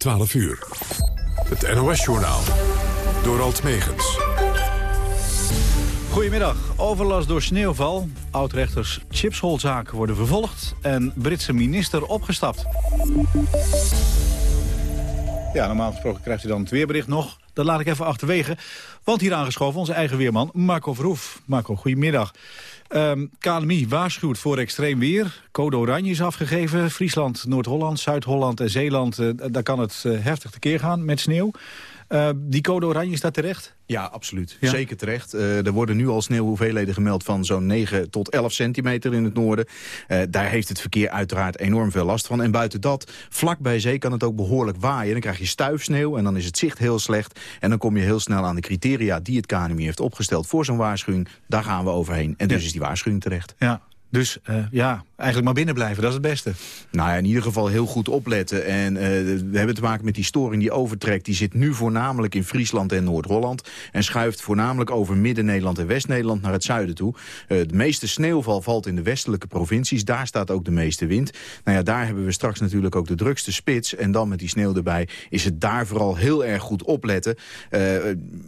12 uur. Het NOS-journaal. Door Alt Megens. Goedemiddag. Overlast door sneeuwval. Oudrechters chipsholzaak worden vervolgd. En Britse minister opgestapt. Ja, normaal gesproken krijgt u dan het weerbericht nog. Dat laat ik even achterwege. Want hier aangeschoven onze eigen weerman Marco Verhoef. Marco, goedemiddag. Um, KLMI waarschuwt voor extreem weer. Code oranje is afgegeven. Friesland, Noord-Holland, Zuid-Holland en Zeeland... Uh, daar kan het uh, heftig tekeer gaan met sneeuw. Uh, die code oranje, is dat terecht? Ja, absoluut. Ja. Zeker terecht. Uh, er worden nu al sneeuwhoeveelheden gemeld van zo'n 9 tot 11 centimeter in het noorden. Uh, daar heeft het verkeer uiteraard enorm veel last van. En buiten dat, vlak bij zee kan het ook behoorlijk waaien. Dan krijg je stuifsneeuw en dan is het zicht heel slecht. En dan kom je heel snel aan de criteria die het KNMI heeft opgesteld voor zo'n waarschuwing. Daar gaan we overheen. En dus ja. is die waarschuwing terecht. Ja, dus uh, ja, eigenlijk maar binnen blijven, dat is het beste. Nou ja, in ieder geval heel goed opletten. En uh, we hebben te maken met die storing die overtrekt. Die zit nu voornamelijk in Friesland en Noord-Holland. En schuift voornamelijk over Midden-Nederland en West-Nederland naar het zuiden toe. Uh, de meeste sneeuwval valt in de westelijke provincies. Daar staat ook de meeste wind. Nou ja, daar hebben we straks natuurlijk ook de drukste spits. En dan met die sneeuw erbij is het daar vooral heel erg goed opletten. Uh,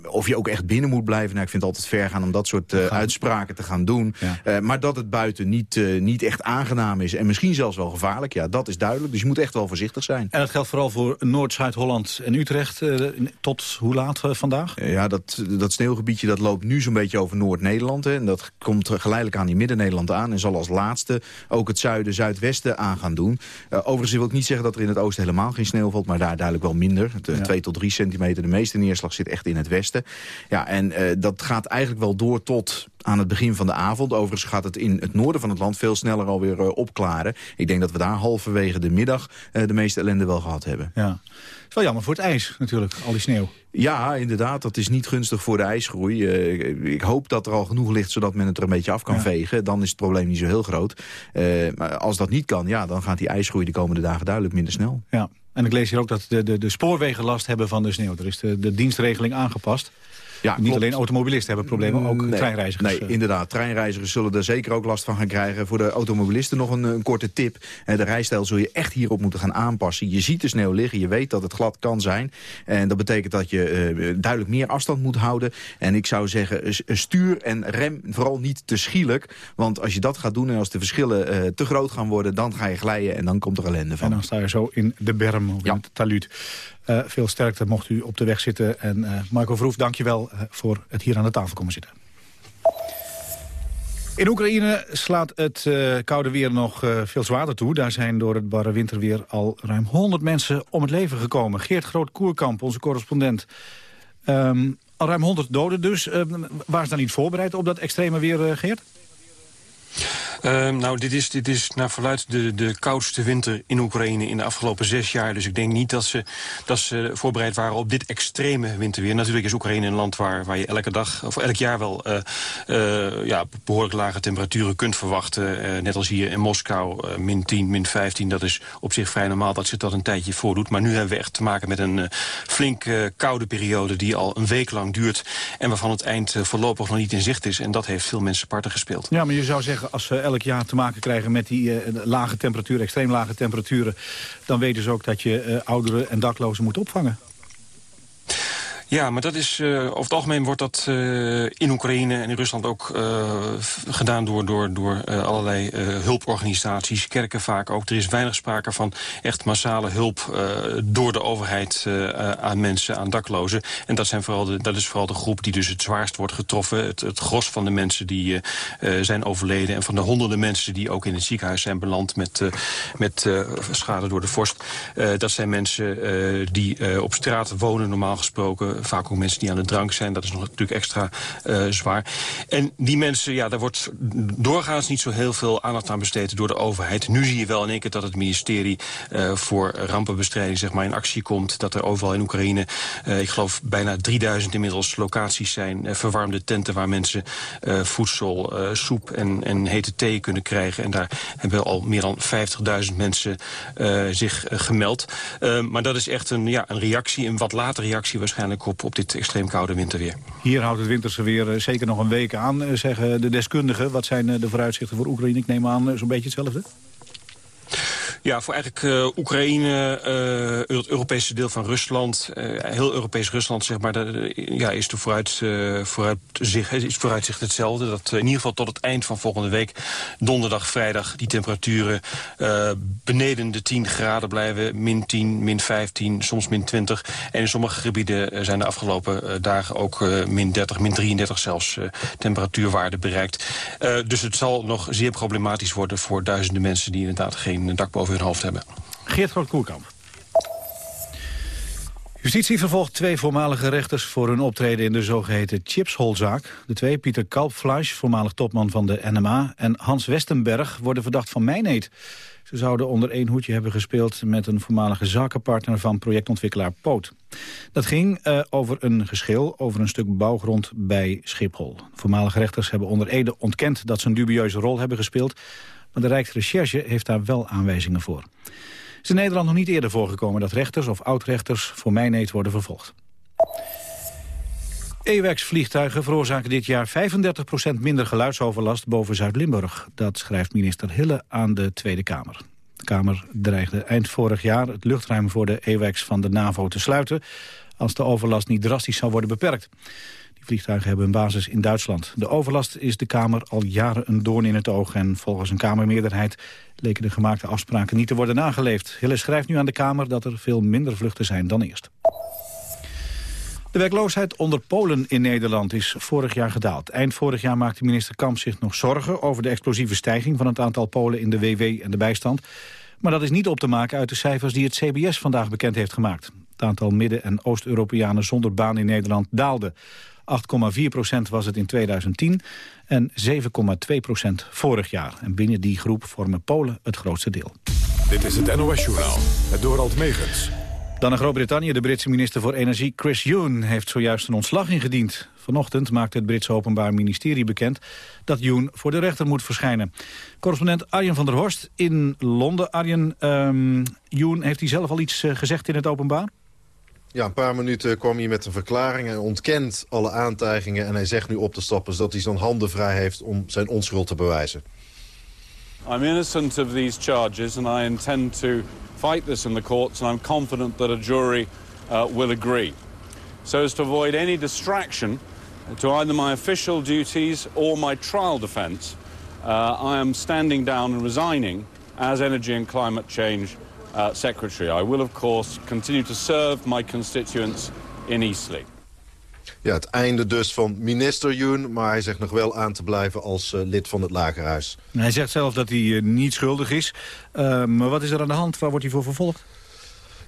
of je ook echt binnen moet blijven. Nou, ik vind het altijd ver gaan om dat soort uitspraken te gaan doen. Ja. Maar dat het buiten niet, niet echt aangenaam is en misschien zelfs wel gevaarlijk, ja, dat is duidelijk. Dus je moet echt wel voorzichtig zijn. En dat geldt vooral voor Noord, Zuid-Holland en Utrecht. Uh, tot hoe laat uh, vandaag? Ja, dat, dat sneeuwgebiedje dat loopt nu zo'n beetje over Noord-Nederland. En dat komt geleidelijk aan die Midden-Nederland aan. En zal als laatste ook het zuiden, zuidwesten aan gaan doen. Uh, overigens wil ik niet zeggen dat er in het oosten helemaal geen sneeuw valt. Maar daar duidelijk wel minder. 2 ja. tot 3 centimeter. De meeste neerslag zit echt in het westen. Ja, en dat gaat eigenlijk wel door tot aan het begin van de avond. Overigens gaat het in het noorden van het land veel sneller alweer uh, opklaren. Ik denk dat we daar halverwege de middag uh, de meeste ellende wel gehad hebben. Ja. Het is wel jammer voor het ijs natuurlijk, al die sneeuw. Ja, inderdaad. Dat is niet gunstig voor de ijsgroei. Uh, ik hoop dat er al genoeg ligt zodat men het er een beetje af kan ja. vegen. Dan is het probleem niet zo heel groot. Maar als dat niet kan, ja, dan gaat die ijsgroei de komende dagen duidelijk minder snel. Ja. En ik lees hier ook dat de, de, de spoorwegen last hebben van de sneeuw. Er is de, de dienstregeling aangepast. Ja, Niet alleen automobilisten hebben problemen, ook nee, treinreizigers. Nee, inderdaad. Treinreizigers zullen er zeker ook last van gaan krijgen. Voor de automobilisten nog een, een korte tip. De rijstijl zul je echt hierop moeten gaan aanpassen. Je ziet de sneeuw liggen, je weet dat het glad kan zijn. En dat betekent dat je uh, duidelijk meer afstand moet houden. En ik zou zeggen, stuur en rem vooral niet te schielijk. Want als je dat gaat doen en als de verschillen uh, te groot gaan worden... dan ga je glijden en dan komt er ellende van. En dan sta je zo in de berm of ja. in het taluut. Uh, veel sterkte mocht u op de weg zitten. En uh, Marco Verhoef, dank je wel uh, voor het hier aan de tafel komen zitten. In Oekraïne slaat het koude weer nog veel zwaarder toe. Daar zijn door het barre winterweer al ruim 100 mensen om het leven gekomen. Geert Groot-Koerkamp, onze correspondent. Um, al ruim 100 doden dus. Uh, waar is dan niet voorbereid op dat extreme weer, Geert? Uh, nou, dit is, dit is naar verluid de, de koudste winter in Oekraïne in de afgelopen zes jaar. Dus ik denk niet dat ze, dat ze voorbereid waren op dit extreme winterweer. Natuurlijk is Oekraïne een land waar, waar je elke dag, of elk jaar wel uh, uh, ja, behoorlijk lage temperaturen kunt verwachten. net als hier in Moskou, min 10, min 15. Dat is op zich vrij normaal dat zich dat een tijdje voordoet. Maar nu hebben we echt te maken met een flink koude periode die al een week lang duurt. En waarvan het eind voorlopig nog niet in zicht is. En dat heeft veel mensen parten gespeeld. Ja, maar je zou zeggen, als we elk jaar te maken krijgen met die uh, lage temperaturen, extreem lage temperaturen... dan weten ze ook dat je uh, ouderen en daklozen moet opvangen. Ja, maar dat is, uh, over het algemeen wordt dat uh, in Oekraïne en in Rusland ook uh, gedaan door, door, door allerlei hulporganisaties, kerken vaak ook. Er is weinig sprake van echt massale hulp door de overheid aan mensen, aan daklozen. En dat, zijn vooral de, dat is vooral de groep die dus het zwaarst wordt getroffen. Het, het gros van de mensen die zijn overleden en van de honderden mensen die ook in het ziekenhuis zijn beland met, met schade door de vorst. dat zijn mensen die op straat wonen normaal gesproken vaak ook mensen die aan de drank zijn. Dat is nog natuurlijk extra uh, zwaar. En die mensen, ja, daar wordt doorgaans niet zo heel veel aandacht aan besteed door de overheid. Nu zie je wel in één keer dat het ministerie uh, voor rampenbestrijding zeg maar, in actie komt. Dat er overal in Oekraïne, uh, ik geloof bijna 3000 inmiddels locaties zijn. verwarmde tenten waar mensen voedsel, soep en, en hete thee kunnen krijgen. En daar hebben al meer dan 50.000 mensen zich gemeld. maar dat is echt een, ja, een reactie, een wat later reactie waarschijnlijk op, dit extreem koude winterweer. Hier houdt het winterse weer zeker nog een week aan, zeggen de deskundigen. Wat zijn de vooruitzichten voor Oekraïne? Ik neem aan zo'n beetje hetzelfde. Ja, voor eigenlijk uh, Oekraïne, uh, het Europese deel van Rusland... Uh, heel Europees Rusland, zeg maar, ja, is de vooruit, vooruitzicht, is hetzelfde. Dat in ieder geval tot het eind van volgende week, donderdag, vrijdag... die temperaturen beneden de 10 graden blijven. Min 10, min 15, soms min 20. En in sommige gebieden zijn de afgelopen dagen ook min 30, min 33 zelfs temperatuurwaarden bereikt. dus het zal nog zeer problematisch worden voor duizenden mensen... die inderdaad geen dak boven hoofd hebben. Geert Groot-Koerkamp. Justitie vervolgt twee voormalige rechters voor hun optreden in de zogeheten Chipshol-zaak. De twee, Pieter Kalpfleisch, voormalig topman van de NMA... en Hans Westenberg worden verdacht van mijneet. Ze zouden onder één hoedje hebben gespeeld met een voormalige zakenpartner van projectontwikkelaar Poot. Dat ging uh, over een geschil over een stuk bouwgrond bij Schiphol. Voormalige rechters hebben onder Ede ontkend dat ze een dubieuze rol hebben gespeeld. Maar de Rijksrecherche heeft daar wel aanwijzingen voor. Het is in Nederland nog niet eerder voorgekomen dat rechters of oud-rechters voor mijneet worden vervolgd. EWAX-vliegtuigen veroorzaken dit jaar 35% minder geluidsoverlast boven Zuid-Limburg. Dat schrijft minister Hille aan de Tweede Kamer. De Kamer dreigde eind vorig jaar het luchtruim voor de EWAX van de NAVO te sluiten... als de overlast niet drastisch zou worden beperkt vliegtuigen hebben een basis in Duitsland. De overlast is de Kamer al jaren een doorn in het oog... en volgens een Kamermeerderheid leken de gemaakte afspraken niet te worden nageleefd. Hille schrijft nu aan de Kamer dat er veel minder vluchten zijn dan eerst. De werkloosheid onder Polen in Nederland is vorig jaar gedaald. Eind vorig jaar maakte minister Kamp zich nog zorgen... over de explosieve stijging van het aantal Polen in de WW en de bijstand. Maar dat is niet op te maken uit de cijfers die het CBS vandaag bekend heeft gemaakt. Het aantal Midden- en Oost-Europeanen zonder baan in Nederland daalde. 8,4 procent was het in 2010 en 7,2 procent vorig jaar. En binnen die groep vormen Polen het grootste deel. Dit is het NOS-journaal, het Dorald Megens. Dan naar Groot-Brittannië. De Britse minister voor Energie Chris Yoon heeft zojuist een ontslag ingediend. Vanochtend maakte het Britse Openbaar Ministerie bekend dat Yoon voor de rechter moet verschijnen. Correspondent Arjen van der Horst in Londen. Arjen, um, Yoon, heeft hij zelf al iets eh, gezegd in het openbaar? Ja, een paar minuten kwam hij met een verklaring. Hij ontkent alle aantijgingen en hij zegt nu op te stappen... zodat hij zijn handen vrij heeft om zijn onschuld te bewijzen. I'm innocent of these charges and I intend to fight this in the courts... and I'm confident that a jury uh, will agree. So as to avoid any distraction to either my official duties or my trial defence... Uh, I am standing down and resigning as Energy and Climate Change uh, secretary. I will of course continue to serve my constituents in Eastleigh. Ja, het einde dus van minister Yoon, maar hij zegt nog wel aan te blijven als uh, lid van het Lagerhuis. Hij zegt zelf dat hij uh, niet schuldig is. Uh, maar wat is er aan de hand? Waar wordt hij voor vervolgd?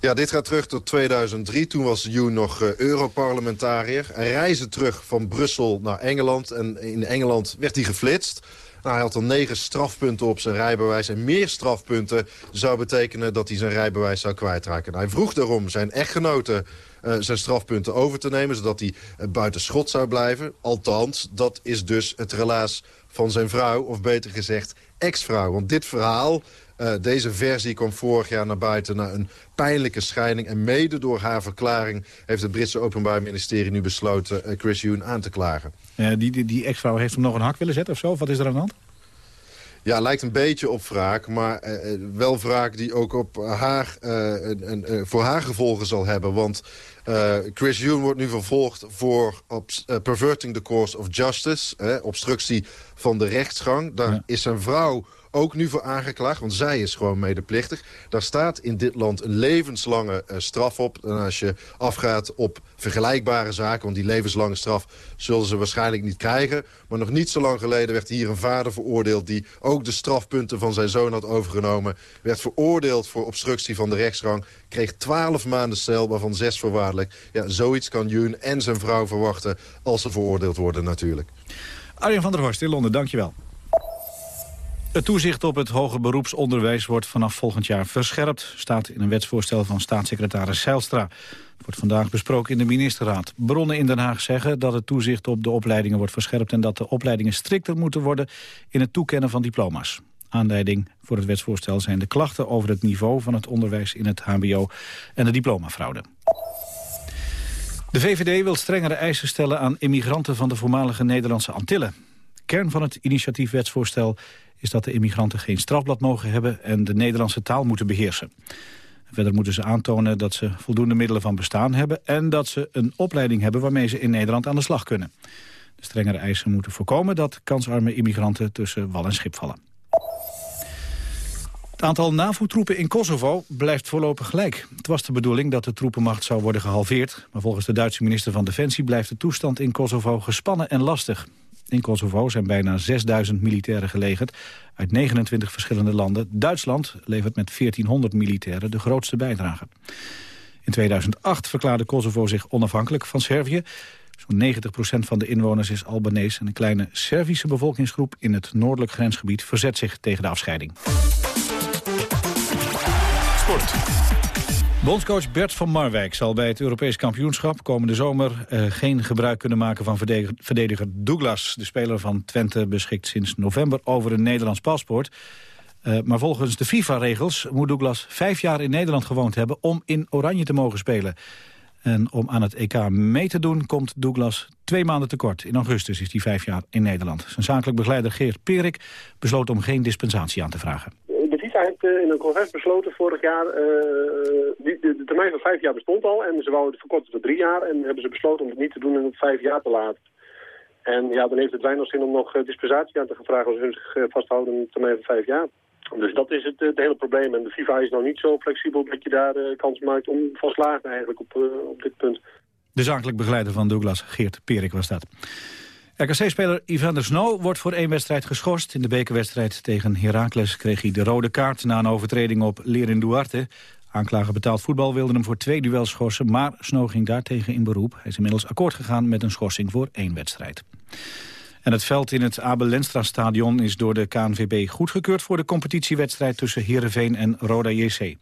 Ja, dit gaat terug tot 2003. Toen was Yoon nog uh, Europarlementariër. Hij reisde terug van Brussel naar Engeland. En in Engeland werd hij geflitst. Nou, hij had dan negen strafpunten op zijn rijbewijs. En meer strafpunten zou betekenen dat hij zijn rijbewijs zou kwijtraken. hij vroeg daarom zijn echtgenote uh, zijn strafpunten over te nemen... zodat hij uh, buiten schot zou blijven. Althans, dat is dus het relaas van zijn vrouw, of beter gezegd ex-vrouw. Want dit verhaal, uh, deze versie kwam vorig jaar naar buiten... na een pijnlijke scheiding. En mede door haar verklaring heeft het Britse Openbaar Ministerie nu besloten... Chris Huhn aan te klagen. die die, die ex-vrouw heeft hem nog een hak willen zetten of zo? Wat is er aan de hand? Ja, lijkt een beetje op wraak, maar uh, wel wraak die ook op haar, uh, uh, voor haar gevolgen zal hebben. Want Chris Huhn wordt nu vervolgd voor perverting the course of justice, obstructie van de rechtsgang. Daar is zijn vrouw ook nu voor aangeklaagd, want zij is gewoon medeplichtig. Daar staat in dit land een levenslange uh, straf op. En als je afgaat op vergelijkbare zaken, want die levenslange straf zullen ze waarschijnlijk niet krijgen. Maar nog niet zo lang geleden werd hier een vader veroordeeld die ook de strafpunten van zijn zoon had overgenomen. Werd veroordeeld voor obstructie van de rechtsgang. Kreeg twaalf maanden cel, waarvan zes voorwaardelijk. Ja, zoiets kan Jun en zijn vrouw verwachten als ze veroordeeld worden natuurlijk. Arjen van der Horst in Londen, dankjewel. Het toezicht op het hoger beroepsonderwijs wordt vanaf volgend jaar verscherpt, staat in een wetsvoorstel van staatssecretaris Zijlstra. Het wordt vandaag besproken in de ministerraad. Bronnen in Den Haag zeggen dat het toezicht op de opleidingen wordt verscherpt en dat de opleidingen strikter moeten worden in het toekennen van diploma's. Aanleiding voor het wetsvoorstel zijn de klachten over het niveau van het onderwijs in het hbo en de diplomafraude. De VVD wil strengere eisen stellen aan immigranten van de voormalige Nederlandse Antillen. Kern van het initiatiefwetsvoorstel is dat de immigranten geen strafblad mogen hebben en de Nederlandse taal moeten beheersen. Verder moeten ze aantonen dat ze voldoende middelen van bestaan hebben... en dat ze een opleiding hebben waarmee ze in Nederland aan de slag kunnen. De strengere eisen moeten voorkomen dat kansarme immigranten tussen wal en schip vallen. Het aantal NAVO-troepen in Kosovo blijft voorlopig gelijk. Het was de bedoeling dat de troepenmacht zou worden gehalveerd... maar volgens de Duitse minister van Defensie blijft de toestand in Kosovo gespannen en lastig. In Kosovo zijn bijna 6000 militairen gelegerd uit 29 verschillende landen. Duitsland levert met 1400 militairen de grootste bijdrage. In 2008 verklaarde Kosovo zich onafhankelijk van Servië. Zo'n 90% van de inwoners is Albanese... en een kleine Servische bevolkingsgroep in het noordelijk grensgebied... verzet zich tegen de afscheiding. Sport. Bondscoach Bert van Marwijk zal bij het Europees kampioenschap komende zomer eh, geen gebruik kunnen maken van verdediger, Douglas. De speler van Twente beschikt sinds november over een Nederlands paspoort. Uh, maar volgens de FIFA-regels moet Douglas vijf jaar in Nederland gewoond hebben om in Oranje te mogen spelen. En om aan het EK mee te doen komt Douglas twee maanden tekort. In augustus is hij vijf jaar in Nederland. Zijn zakelijk begeleider Geert Perik besloot om geen dispensatie aan te vragen. De FIFA heeft eh, in een congres besloten vorig jaar, uh, de, de, termijn van vijf jaar bestond al en ze wouden het verkorten tot drie jaar en hebben ze besloten om het niet te doen en het vijf jaar te laten. En ja, dan heeft het weinig zin om nog dispensatie aan te gaan vragen als hun zich vasthouden in een termijn van vijf jaar. Dus dat is het, hele probleem. En de FIFA is nog niet zo flexibel dat je daar kans maakt om van slagen eigenlijk op, op dit punt. De zakelijk begeleider van Douglas, Geert Perik, was dat. RKC-speler Ivan Snow wordt voor één wedstrijd geschorst. In de bekerwedstrijd tegen Heracles kreeg hij de rode kaart... na een overtreding op Lerin Duarte. Aanklager betaald voetbal wilde hem voor twee duels schorsen... maar Snow ging daartegen in beroep. Hij is inmiddels akkoord gegaan met een schorsing voor één wedstrijd. En het veld in het Abel Lenstra stadion is door de KNVB goedgekeurd voor de competitiewedstrijd tussen Heerenveen en Roda JC.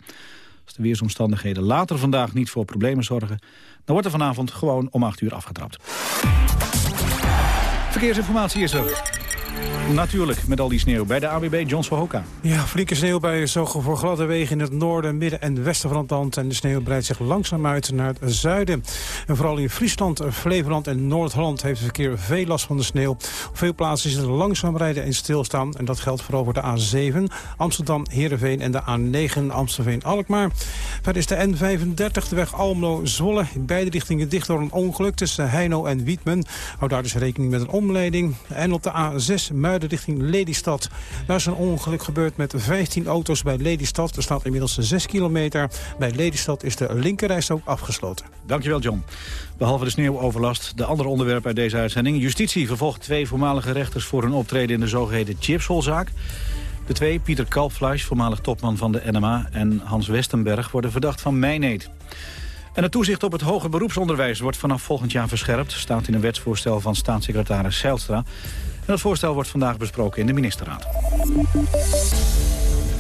Als de weersomstandigheden later vandaag niet voor problemen zorgen, dan wordt er vanavond gewoon om 8 uur afgetrapt. Verkeersinformatie is er. Natuurlijk, met al die sneeuw. Bij de AWB Johns Hoka. Ja, flinke sneeuwbuien zorgen voor gladde wegen in het noorden, midden en westen van het land. En de sneeuw breidt zich langzaam uit naar het zuiden. En vooral in Friesland, Flevoland en Noord-Holland heeft het verkeer veel last van de sneeuw. Op veel plaatsen is het langzaam rijden en stilstaan. En dat geldt vooral voor de A7, Amsterdam-Heerenveen en de A9 Amstelveen-Alkmaar. Verder is de N35, de weg Almelo-Zwolle. In beide richtingen dicht door een ongeluk tussen Heino en Wietmen. Hou daar dus rekening met een omleiding. En op de A6 Muiden richting Lelystad. Daar is een ongeluk gebeurd met 15 auto's bij Lelystad. Er staat inmiddels 6 kilometer. Bij Lelystad is de linkerreis ook afgesloten. Dankjewel, John. Behalve de sneeuwoverlast, de andere onderwerpen uit deze uitzending. Justitie vervolgt twee voormalige rechters voor hun optreden in de zogeheten Chipsholzaak. De twee, Pieter Kalpfleisch, voormalig topman van de NMA... en Hans Westenberg worden verdacht van mijneed. En het toezicht op het hoger beroepsonderwijs wordt vanaf volgend jaar verscherpt... staat in een wetsvoorstel van staatssecretaris Zijlstra. En het voorstel wordt vandaag besproken in de ministerraad.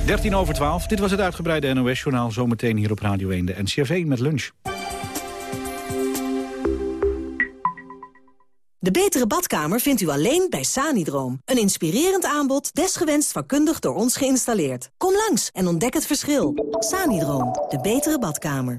13 over 12, dit was het uitgebreide NOS-journaal. Zometeen hier op Radio 1, de NCRV met lunch. De betere badkamer vindt u alleen bij Sanidroom. Een inspirerend aanbod, desgewenst vakkundig door ons geïnstalleerd. Kom langs en ontdek het verschil. Sanidroom, de betere badkamer.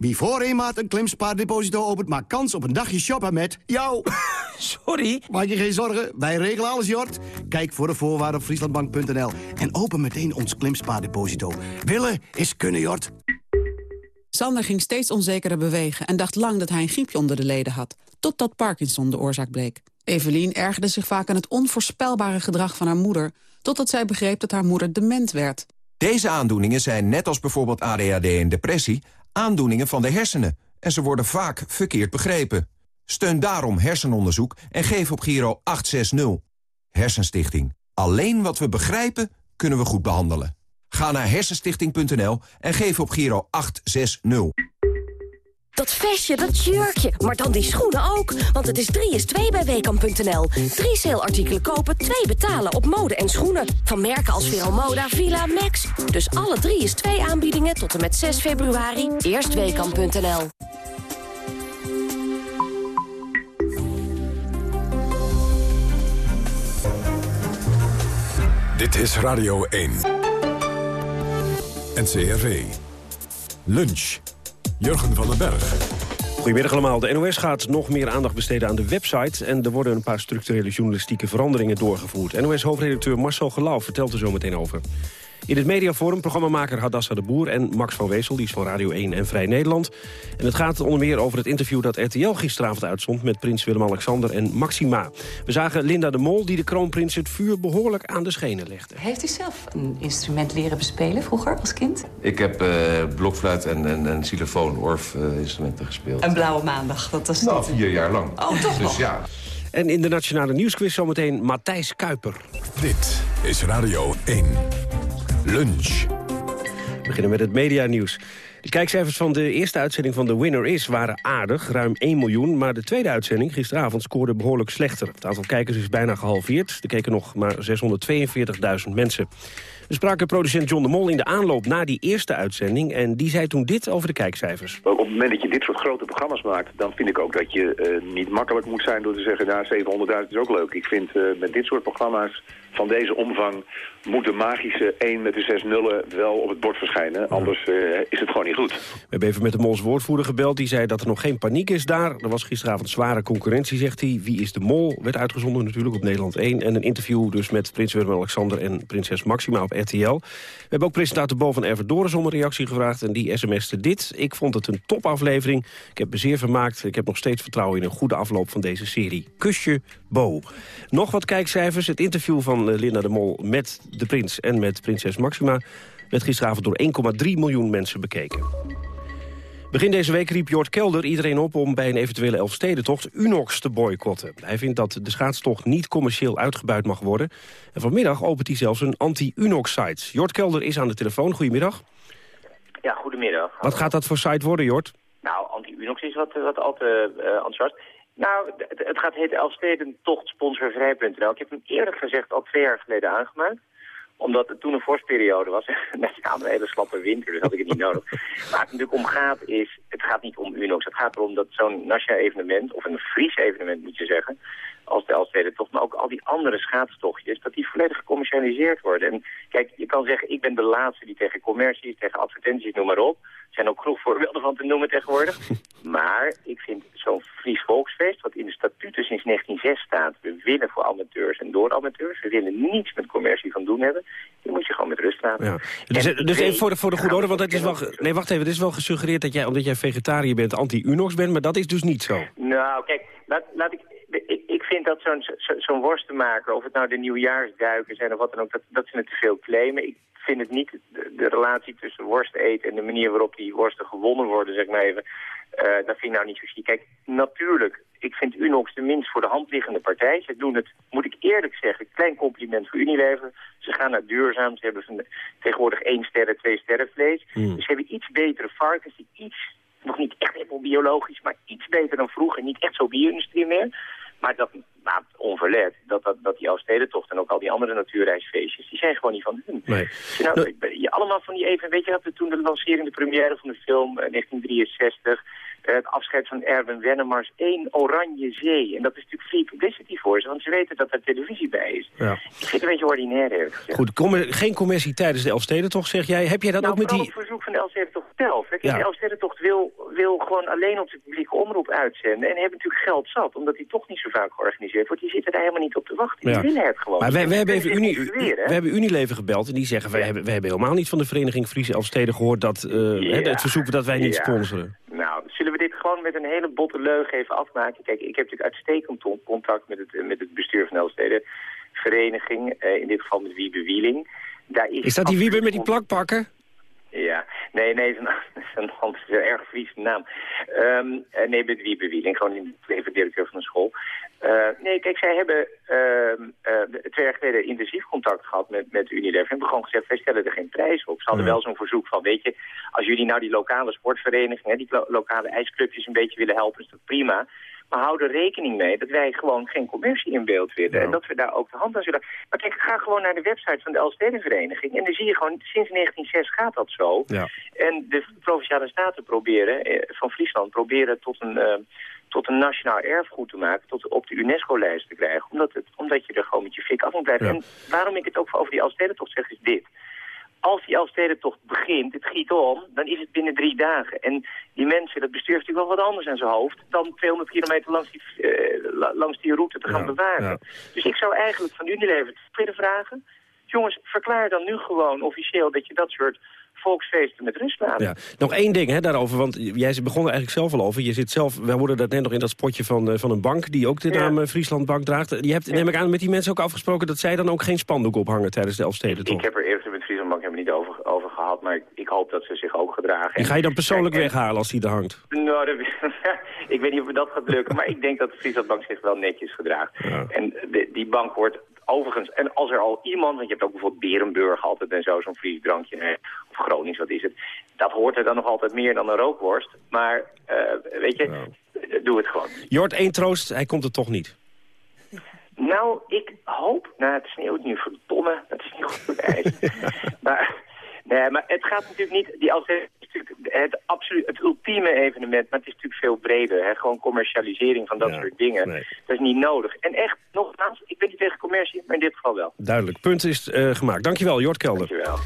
Wie voor een maand een klimspaardeposito opent, maakt kans op een dagje shoppen met jou. Sorry. Maak je geen zorgen, wij regelen alles, Jort. Kijk voor de voorwaarden op frieslandbank.nl en open meteen ons klimspaardeposito. Willen is kunnen, Jort. Sander ging steeds onzekerder bewegen en dacht lang dat hij een griepje onder de leden had. Totdat Parkinson de oorzaak bleek. Evelien ergerde zich vaak aan het onvoorspelbare gedrag van haar moeder... totdat zij begreep dat haar moeder dement werd. Deze aandoeningen zijn, net als bijvoorbeeld ADHD en depressie... aandoeningen van de hersenen en ze worden vaak verkeerd begrepen. Steun daarom hersenonderzoek en geef op Giro 860. Hersenstichting. Alleen wat we begrijpen, kunnen we goed behandelen. Ga naar hersenstichting.nl en geef op Giro 860. Dat vestje, dat jurkje, maar dan die schoenen ook. Want het is 3 is 2 bij WKAM.nl. Drie saleartikelen kopen, twee betalen op mode en schoenen. Van merken als Vero Moda, Villa, Max. Dus alle 3 is 2 aanbiedingen tot en met 6 februari. Eerst Dit is Radio 1. NCRV. Lunch. Jurgen van den Berg. Goedemiddag allemaal. De NOS gaat nog meer aandacht besteden aan de website... en er worden een paar structurele journalistieke veranderingen doorgevoerd. NOS-hoofdredacteur Marcel Gelauw vertelt er zo meteen over. In het mediaforum programmamaker Hadassa de Boer en Max van Weesel... die is van Radio 1 en Vrij Nederland. En het gaat onder meer over het interview dat RTL gisteravond uitzond... met prins Willem-Alexander en Maxima. We zagen Linda de Mol die de kroonprins het vuur behoorlijk aan de schenen legde. Heeft u zelf een instrument leren bespelen vroeger als kind? Ik heb uh, blokfluit en, en, en xylofoon, orf-instrumenten gespeeld. Een blauwe maandag, dat was... Nou, vier jaar lang. Oh, toch dus, nog? ja. En in de Nationale Nieuwsquiz zometeen Matthijs Kuiper. Dit is Radio 1. Lunch. We beginnen met het medianieuws. De kijkcijfers van de eerste uitzending van The Winner Is waren aardig, ruim 1 miljoen. Maar de tweede uitzending gisteravond scoorde behoorlijk slechter. Het aantal kijkers is bijna gehalveerd. Er keken nog maar 642.000 mensen. We spraken producent John de Mol in de aanloop na die eerste uitzending... en die zei toen dit over de kijkcijfers. Op het moment dat je dit soort grote programma's maakt... dan vind ik ook dat je uh, niet makkelijk moet zijn door te zeggen... nou, 700.000 is ook leuk. Ik vind uh, met dit soort programma's van deze omvang... moet de magische 1 met de 6 nullen wel op het bord verschijnen. Anders uh, is het gewoon niet goed. We hebben even met de Mols woordvoerder gebeld. Die zei dat er nog geen paniek is daar. Er was gisteravond zware concurrentie, zegt hij. Wie is de Mol? Werd uitgezonden natuurlijk op Nederland 1. En een interview dus met prins Willem-Alexander en prinses Maxima op RTL. We hebben ook presentator Bo van Ervedorens om een reactie gevraagd. En die sms'te dit. Ik vond het een topaflevering. Ik heb me zeer vermaakt. Ik heb nog steeds vertrouwen in een goede afloop van deze serie. Kusje, Bo. Nog wat kijkcijfers. Het interview van Linda de Mol met de prins en met prinses Maxima... werd gisteravond door 1,3 miljoen mensen bekeken. Begin deze week riep Jort Kelder iedereen op om bij een eventuele Elfstedentocht Unox te boycotten. Hij vindt dat de schaatstocht niet commercieel uitgebuit mag worden. En vanmiddag opent hij zelfs een anti-Unox-site. Jort Kelder is aan de telefoon. Goedemiddag. Ja, goedemiddag. Wat gaat dat voor site worden, Jort? Nou, anti-Unox is wat, wat al te uh, enthousiast. Nou, het, het gaat heten Elfstedentocht-sponsorvrij.nl. Ik heb hem eerlijk gezegd al twee jaar geleden aangemaakt omdat het toen een vorstperiode was. Net aan een hele slappe winter, dus had ik het niet nodig. Waar het natuurlijk om gaat is, het gaat niet om Unox. Het gaat erom dat zo'n nationaal evenement, of een Fries evenement moet je zeggen, als de Elfstedentocht, maar ook al die andere schaatstochtjes, dat die volledig gecommercialiseerd worden. En kijk, je kan zeggen, ik ben de laatste die tegen commercies, tegen advertenties, noem maar op. Er zijn ook genoeg voorbeelden van te noemen tegenwoordig. Maar ik vind zo'n Fries volksfeest, wat in de statuten sinds 1906 staat, we willen voor amateurs en door amateurs, we willen niets met commercie van doen hebben, die moet je gewoon met rust laten. Ja. Dus, dus even voor de, voor de goede orde, want het is wel, nee wacht even, het is wel gesuggereerd dat jij, omdat jij vegetariër bent, anti-Unox bent, maar dat is dus niet zo. Nou, kijk, laat, laat ik, ik, ik vind dat zo'n zo'n worstenmaker, of het nou de nieuwjaarsduiken zijn of wat dan ook, dat, dat ze het te veel claimen. Ik vind het niet de, de relatie tussen worst eten en de manier waarop die worsten gewonnen worden, zeg maar even, uh, dat vind ik nou niet zo. Kijk, natuurlijk, ik vind Unox de minst voor de hand liggende partij. Ze doen het, moet ik eerlijk zeggen, klein compliment voor Unilever. Ze gaan naar duurzaam, ze hebben van, tegenwoordig één sterren, twee sterren vlees. Mm. Dus ze hebben iets betere varkens die iets nog niet echt helemaal biologisch, maar iets beter dan vroeger. Niet echt zo bio-industrie meer. Maar dat maar onverlet, dat, dat, dat die Ooststedentocht en ook al die andere natuurreisfeestjes, die zijn gewoon niet van hun. Nee. Nou, je, allemaal van die even, weet je dat we toen de lancering, de première van de film, uh, 1963, uh, het afscheid van Erwin Wennemars, één oranje zee. En dat is natuurlijk free publicity voor ze, want ze weten dat er televisie bij is. Ja. Ik vind het een beetje ordinair, eerlijk gezegd. Goed, kom, geen commercie tijdens de Elfstedentocht, zeg jij. Heb jij dat nou, ook met die... op verzoek van de Elfstedentocht zelf. Ja. De Elfstedentocht wil, wil gewoon alleen op de publieke omroep uitzenden. En hebben natuurlijk geld zat, omdat die toch niet zo vaak georganiseerd wordt. Die zitten daar helemaal niet op te wachten. Die willen het gewoon. Maar wij, wij hebben even Uni, we hebben Unilever gebeld en die zeggen... Wij, hebben, wij hebben helemaal niet van de vereniging Friese Elfsteden gehoord... dat uh, het verzoek dat wij niet sponsoren. Nou, we gewoon met een hele botte leugen even afmaken? Kijk, ik heb natuurlijk uitstekend contact met het, met het bestuur van de Elfsteden vereniging. Uh, in dit geval met Wiebe Wieling. Daar is, is dat die Wiebe met die plakpakken? Ja, nee, nee, dat is een, erg Friese naam. Um, nee, met Wiebe Wieling, gewoon even directeur van een school. Uh, nee, kijk, zij hebben uh, uh, twee jaar geleden intensief contact gehad met, met Unilever. En hebben gewoon gezegd, wij stellen er geen prijs op. Ze hadden wel zo'n verzoek van, weet je, als jullie nou die lokale sportverenigingen, die lo lokale ijsclubjes een beetje willen helpen, is dat prima. Maar hou er rekening mee dat wij gewoon geen commercie in beeld willen. En dat we daar ook de hand aan zullen. Maar kijk, ga gewoon naar de website van de Elfstedenvereniging. En dan zie je gewoon, sinds 1906 gaat dat zo. Ja. En de Provinciale Staten proberen, eh, van Friesland, proberen tot een... Uh, tot een nationaal erfgoed te maken, tot op de UNESCO-lijst te krijgen. Omdat, het, omdat je er gewoon met je fik af moet blijven. En waarom ik het ook over die Elfstedentocht zeg, is dit. Als die Elfstedentocht begint, het giet om, dan is het binnen drie dagen. En die mensen, dat bestuur heeft natuurlijk wel wat anders aan zijn hoofd... dan 200 kilometer langs die, uh, langs die route te gaan bewaken. Dus ik zou eigenlijk van Unilever willen vragen... jongens, verklaar dan nu gewoon officieel dat je dat soort volksfeesten met rust laten. Ja. Nog één ding hè, daarover, want jij begon er eigenlijk zelf al over. Je zit zelf, wij hoorden dat net nog in dat spotje van, uh, van een bank... die ook de naam ja. Friesland Bank draagt. Je hebt, neem ik aan, met die mensen ook afgesproken... dat zij dan ook geen spandoek ophangen tijdens de Elfstedentocht. Ik heb er eerst met Friesland Bank helemaal niet over, over gehad... maar ik, ik, hoop dat ze zich ook gedragen. En ga je dan persoonlijk en, weghalen als die er hangt? Nou, dat, ik weet niet of dat gaat lukken... maar ik denk dat de Friesland Bank zich wel netjes gedraagt. En de, die bank wordt overigens, en als er al iemand, want je hebt ook bijvoorbeeld Berenburg altijd en zo, zo'n Fries drankje, of Gronings, wat is het. Dat hoort er dan nog altijd meer dan een rookworst. Maar, uh, weet je, nou. doe het gewoon. Jort, één troost, hij komt er toch niet. Nou, ik hoop, nou het sneeuwt nu verdomme, dat is niet goed voor maar, nee, maar het gaat natuurlijk niet, die als natuurlijk het, absoluut, het ultieme evenement, maar het is natuurlijk veel breder. Hè? Gewoon commercialisering van dat soort dingen. Dat is niet nodig. En echt, nogmaals, ik ben niet tegen commercie, maar in dit geval wel. Duidelijk. Punt is uh, gemaakt. Dankjewel, Jort Kelder. Dankjewel.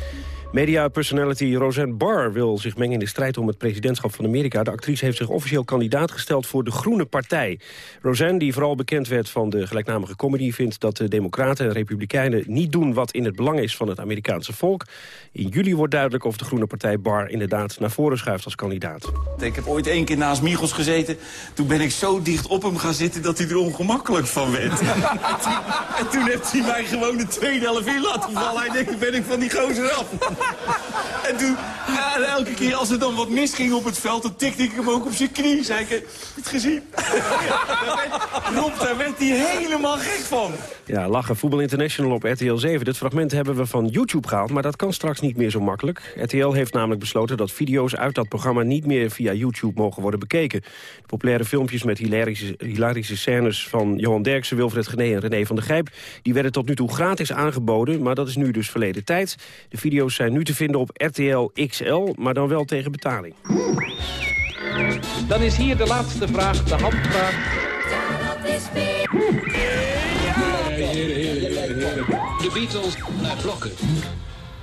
Media-personality Roseanne Barr wil zich mengen in de strijd om het presidentschap van Amerika. De actrice heeft zich officieel kandidaat gesteld voor de Groene Partij. Roseanne, die vooral bekend werd van de gelijknamige comedy... vindt dat de democraten en republikeinen niet doen wat in het belang is van het Amerikaanse volk. In juli wordt duidelijk of de Groene Partij Barr inderdaad naar voren schuift als kandidaat. Ik heb ooit één keer naast Michels gezeten. Toen ben ik zo dicht op hem gaan zitten dat hij er ongemakkelijk van werd. en toen heeft hij mij gewoon de tweede helft in laten vallen. Hij denkt, ben ik van die gozer af. En toen, ja, elke keer als er dan wat misging op het veld... dan tikte ik hem ook op zijn knie. Zei ik, het gezien? Rob, daar werd hij helemaal gek van. Ja, lachen. Voetbal International op RTL 7. Dit fragment hebben we van YouTube gehaald, maar dat kan straks niet meer zo makkelijk. RTL heeft namelijk besloten dat video's uit dat programma niet meer via YouTube mogen worden bekeken. De populaire filmpjes met hilarische, hilarische scènes van Johan Derksen, Wilfred Gené en René van der Gijp... die werden tot nu toe gratis aangeboden, maar dat is nu dus verleden tijd. De video's zijn nu te vinden op RTL XL, maar dan wel tegen betaling. Dan is hier de laatste vraag, de handvraag. De Beatles naar blokken.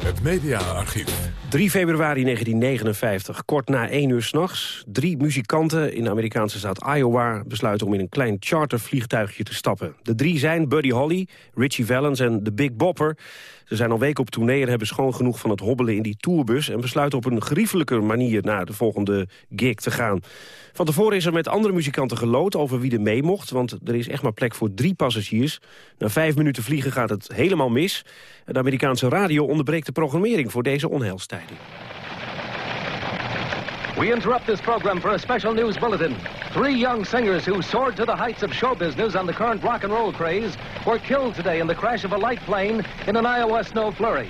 Het mediaarchief. 3 februari 1959, kort na 1 uur s'nachts. Drie muzikanten in de Amerikaanse staat Iowa besluiten om in een klein chartervliegtuigje te stappen. De drie zijn Buddy Holly, Richie Valens en The Big Bopper. Ze zijn al weken op tournee en hebben schoon genoeg van het hobbelen in die tourbus... en besluiten op een geriefelijke manier naar de volgende gig te gaan. Van tevoren is er met andere muzikanten geloot over wie er mee mocht... want er is echt maar plek voor drie passagiers. Na vijf minuten vliegen gaat het helemaal mis. De Amerikaanse radio onderbreekt de programmering voor deze onheilstijding. We interrupt this program for a special news bulletin. Three young singers who soared to the heights of show business on the current rock and roll craze were killed today in the crash of a light plane in an Iowa snow flurry.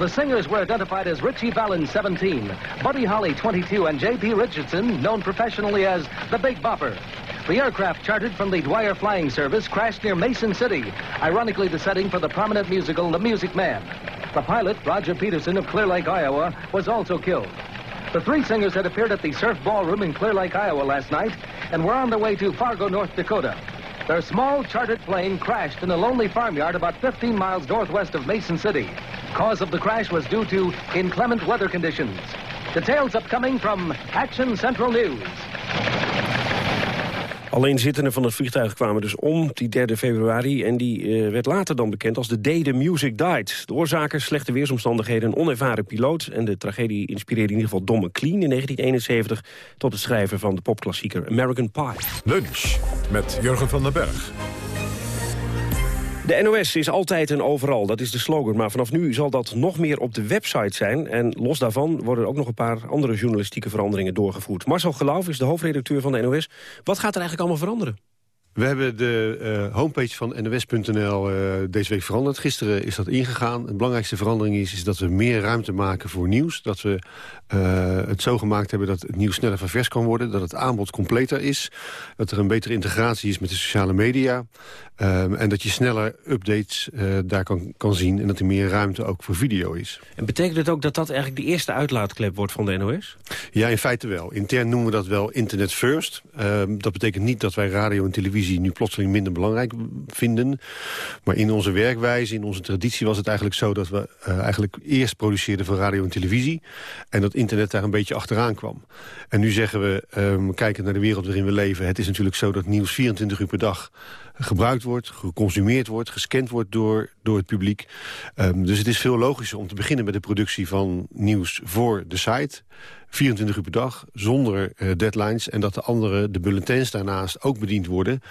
The singers were identified as Richie Valens, 17, Buddy Holly, 22, and J.P. Richardson, known professionally as the Big Bopper. The aircraft chartered from the Dwyer Flying Service crashed near Mason City, ironically the setting for the prominent musical The Music Man. The pilot, Roger Peterson of Clear Lake, Iowa, was also killed. The three singers had appeared at the Surf Ballroom in Clear Lake, Iowa last night and were on their way to Fargo, North Dakota. Their small chartered plane crashed in a lonely farmyard about 15 miles northwest of Mason City. Cause of the crash was due to inclement weather conditions. Details upcoming from Action Central News. Alleen zittenden van het vliegtuig kwamen dus om die 3 februari... en die uh, werd later dan bekend als de Day Music Died. De oorzaken, slechte weersomstandigheden, een onervaren piloot... en de tragedie inspireerde in ieder geval Don McLean in 1971... tot het schrijven van de popklassieker American Pie. Lunch met Jurgen van den Berg. De NOS is altijd en overal, dat is de slogan. Maar vanaf nu zal dat nog meer op de website zijn. En los daarvan worden ook nog een paar andere journalistieke veranderingen doorgevoerd. Marcel Geloof is de hoofdredacteur van de NOS. Wat gaat er eigenlijk allemaal veranderen? We hebben de uh, homepage van nws.nl uh, deze week veranderd. Gisteren is dat ingegaan. De belangrijkste verandering is, is dat we meer ruimte maken voor nieuws. Dat we uh, het zo gemaakt hebben dat het nieuws sneller ververs kan worden. Dat het aanbod completer is. Dat er een betere integratie is met de sociale media. Um, en dat je sneller updates daar kan, kan zien. En dat er meer ruimte ook voor video is. En betekent het ook dat dat eigenlijk de eerste uitlaatklep wordt van de NOS? Ja, in feite wel. Intern noemen we dat wel internet first. Um, dat betekent niet dat wij radio en televisie nu plotseling minder belangrijk vinden. Maar in onze werkwijze, in onze traditie was het eigenlijk zo... dat we uh, eigenlijk eerst produceerden voor radio en televisie... en dat internet daar een beetje achteraan kwam. En nu zeggen we, um, kijkend naar de wereld waarin we leven... het is natuurlijk zo dat nieuws 24 uur per dag gebruikt wordt, geconsumeerd wordt, gescand wordt door, door het publiek. Um, dus het is veel logischer om te beginnen met de productie van nieuws voor de site. 24 uur per dag, zonder uh, deadlines. En dat de andere, de bulletins daarnaast, ook bediend worden.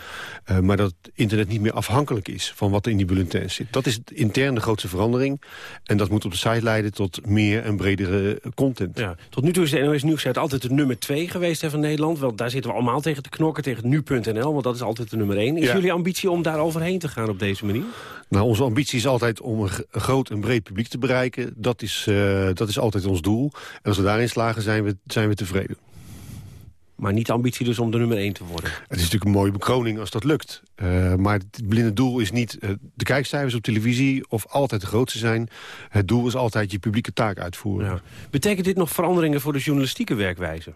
Uh, maar dat internet niet meer afhankelijk is van wat er in die bulletins zit. Dat is intern de grootste verandering. En dat moet op de site leiden tot meer en bredere content. Ja, tot nu toe is de NOS Nieuwsite altijd de nummer 2 geweest hè, van Nederland. Wel, daar zitten we allemaal tegen te knokken, tegen nu.nl. Want dat is altijd de nummer 1. Is ja. jullie ambitie om daar overheen te gaan op deze manier? Nou, onze ambitie is altijd om een groot en breed publiek te bereiken. Dat is, uh, dat is altijd ons doel. En als we daarin slagen, zijn we, zijn we tevreden. Maar niet de ambitie dus om de nummer 1 te worden. Het is natuurlijk een mooie bekroning als dat lukt. Uh, maar het blinde doel is niet uh, de kijkcijfers op televisie... of altijd de grootste zijn. Het doel is altijd je publieke taak uitvoeren. Ja. Betekent dit nog veranderingen voor de journalistieke werkwijze?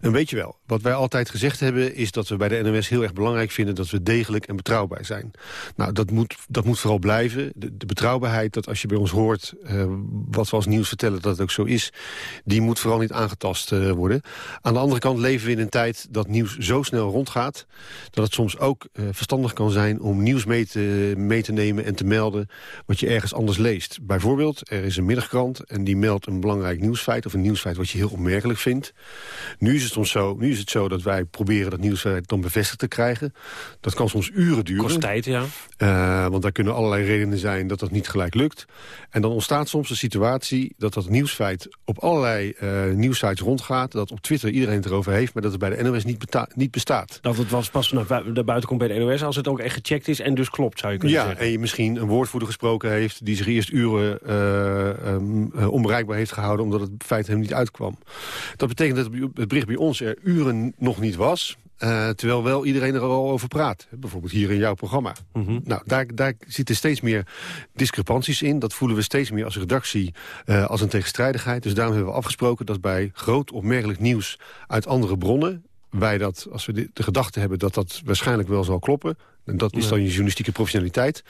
Een beetje wel. Wat wij altijd gezegd hebben is dat we bij de NOS heel erg belangrijk vinden... dat we degelijk en betrouwbaar zijn. Nou, dat moet, dat moet vooral blijven. De, de betrouwbaarheid, dat als je bij ons hoort uh, wat we als nieuws vertellen... dat het ook zo is, die moet vooral niet aangetast worden. Aan de andere kant leven we in een tijd dat nieuws zo snel rondgaat... dat het soms ook uh, verstandig kan zijn om nieuws mee te, mee te nemen en te melden... wat je ergens anders leest. Bijvoorbeeld, er is een middagkrant en die meldt een belangrijk nieuwsfeit... of een nieuwsfeit wat je heel opmerkelijk vindt. Nu is het, soms zo, nu is het zo dat wij proberen dat nieuwsfeit dan bevestigd te krijgen. Dat kan soms uren duren. Kost tijd, ja. Uh, want daar kunnen allerlei redenen zijn dat dat niet gelijk lukt. En dan ontstaat soms de situatie dat dat nieuwsfeit op allerlei uh, nieuwsites rondgaat... dat op Twitter iedereen het erover heeft, maar dat het bij de NOS niet, niet bestaat. Dat het was pas naar buiten komt bij de NOS als het ook echt gecheckt is en dus klopt, zou je kunnen ja, zeggen. en je misschien een woordvoerder gesproken heeft... die zich eerst uren uh, um, onbereikbaar heeft gehouden... omdat het feit hem niet uitkwam. Dat betekent dat het bericht bij ons er uren nog niet was... Uh, terwijl wel iedereen er al over praat. Bijvoorbeeld hier in jouw programma. Mm -hmm. Nou, daar, daar zitten steeds meer discrepanties in. Dat voelen we steeds meer als redactie uh, als een tegenstrijdigheid. Dus daarom hebben we afgesproken dat bij groot opmerkelijk nieuws uit andere bronnen wij dat, als we de, de gedachte hebben dat dat waarschijnlijk wel zal kloppen... en dat is dan je journalistieke professionaliteit...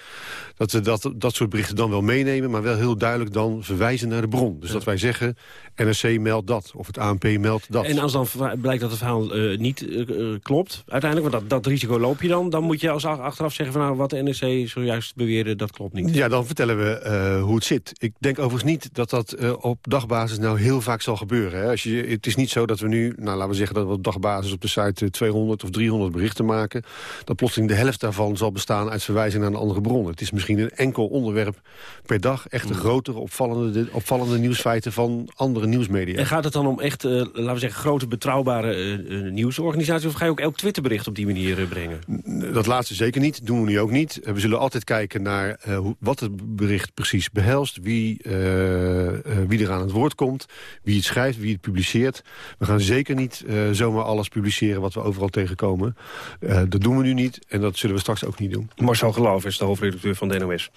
dat we dat, dat soort berichten dan wel meenemen... maar wel heel duidelijk dan verwijzen naar de bron. Dus ja. dat wij zeggen, NRC meldt dat, of het ANP meldt dat. En als dan blijkt dat het verhaal uh, niet uh, klopt, uiteindelijk... want dat, dat risico loop je dan... dan moet je als achteraf zeggen van nou, wat de NRC zojuist beweerde, dat klopt niet. Ja, dan vertellen we uh, hoe het zit. Ik denk overigens niet dat dat op dagbasis nou heel vaak zal gebeuren. Hè. Als je, het is niet zo dat we nu, nou laten we zeggen... dat we op dagbasis op de site 200 of 300 berichten maken... dat plotseling de helft daarvan zal bestaan uit verwijzing naar een andere bron. Het is misschien een enkel onderwerp per dag. Echt de mm. grotere, opvallende, opvallende nieuwsfeiten van andere nieuwsmedia. En gaat het dan om echt, uh, laten we zeggen, grote betrouwbare uh, nieuwsorganisaties... of ga je ook elk Twitterbericht op die manier uh, brengen? Dat laatste zeker niet, doen we nu ook niet. we zullen altijd kijken naar hoe, wat het bericht precies behelst... Wie, wie er aan het woord komt, wie het schrijft, wie het publiceert. We gaan zeker niet zomaar alles publiceren wat we overal tegenkomen. dat doen we nu niet en dat zullen we straks ook niet doen. Marcel Geloof is de hoofdredacteur van de.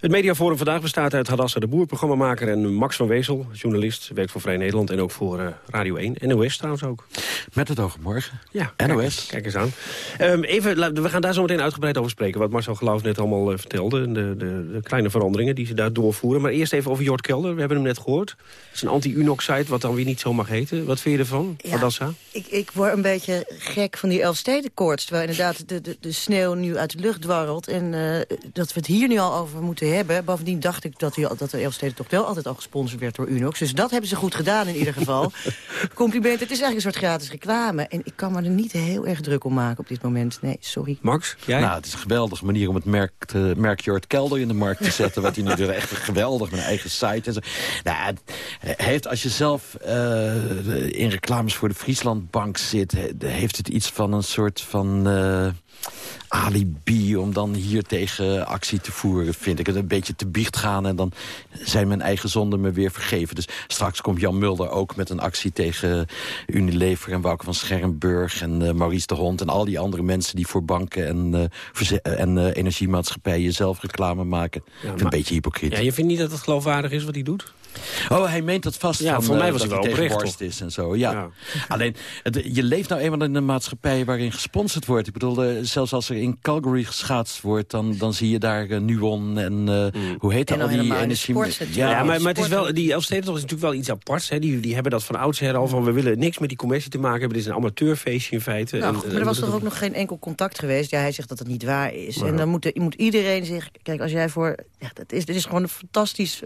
Het Mediaforum vandaag bestaat uit Hadassa de Boer, programmamaker... en Max van Wezel, journalist, werkt voor Vrij Nederland... en ook voor uh, Radio 1, NOS trouwens ook. Met het oog morgen. Ja, NOS. Kijk, kijk eens aan. Um, even, we gaan daar zo meteen uitgebreid over spreken... wat Marcel Geloof net allemaal uh, vertelde. De, de, de, kleine veranderingen die ze daar doorvoeren. Maar eerst even over Jort Kelder. We hebben hem net gehoord. Het is een anti-UNOX-site, wat dan weer niet zo mag heten. Wat vind je ervan, ja, Hadassa? Ik, ik word een beetje gek van die Elfstedenkoorts... terwijl inderdaad de, de, de sneeuw nu uit de lucht dwarrelt... en uh, dat we het hier nu al over moeten hebben. Bovendien dacht ik dat, die, dat de Elfsteden toch wel altijd al gesponsord werd door Unox. Dus dat hebben ze goed gedaan in ieder geval. Compliment, het is eigenlijk een soort gratis reclame. En ik kan me er niet heel erg druk om maken op dit moment. Nee, sorry. Max, jij? Nou, het is een geweldige manier om het merk, te, merk Jort Kelder in de markt te zetten. wat hij nu doet. Echt geweldig, met een eigen site en zo. Nou, het heeft, als je zelf uh, in reclames voor de Frieslandbank zit... heeft het iets van een soort van... Uh, alibi om dan hier tegen actie te voeren, vind ik. Het een beetje te biecht gaan en dan zijn mijn eigen zonden me weer vergeven. Dus straks komt Jan Mulder ook met een actie tegen Unilever... en Wouke van Schermburg en uh, Maurice de Hond... en al die andere mensen die voor banken en, uh, en uh, energiemaatschappijen zelf reclame maken. Ja, maar, een beetje hypocriet. Ja, je vindt niet dat het geloofwaardig is wat hij doet? Oh, hij meent dat vast ja, van, voor mij uh, was dat hij hij wel oprecht, is en zo. Ja. ja. Alleen, het, je leeft nou eenmaal in een maatschappij waarin gesponsord wordt. Ik bedoel, uh, zelfs als er in Calgary geschaatst wordt... dan, dan zie je daar uh, Nuon en mm. hoe heet dat? al die energie... Ja, ja, maar, maar het is wel, die Elfstedentocht is natuurlijk wel iets aparts. Hè. Die, die hebben dat van oudsher al van... we willen niks met die commercie te maken hebben. Dit is een amateurfeestje in feite. Nou, en, goed, maar er was toch ook nog geen enkel contact geweest? Ja, hij zegt dat het niet waar is. Maar en dan moet, moet iedereen zich... Kijk, als jij voor... Ja, dat is, dit is gewoon een fantastisch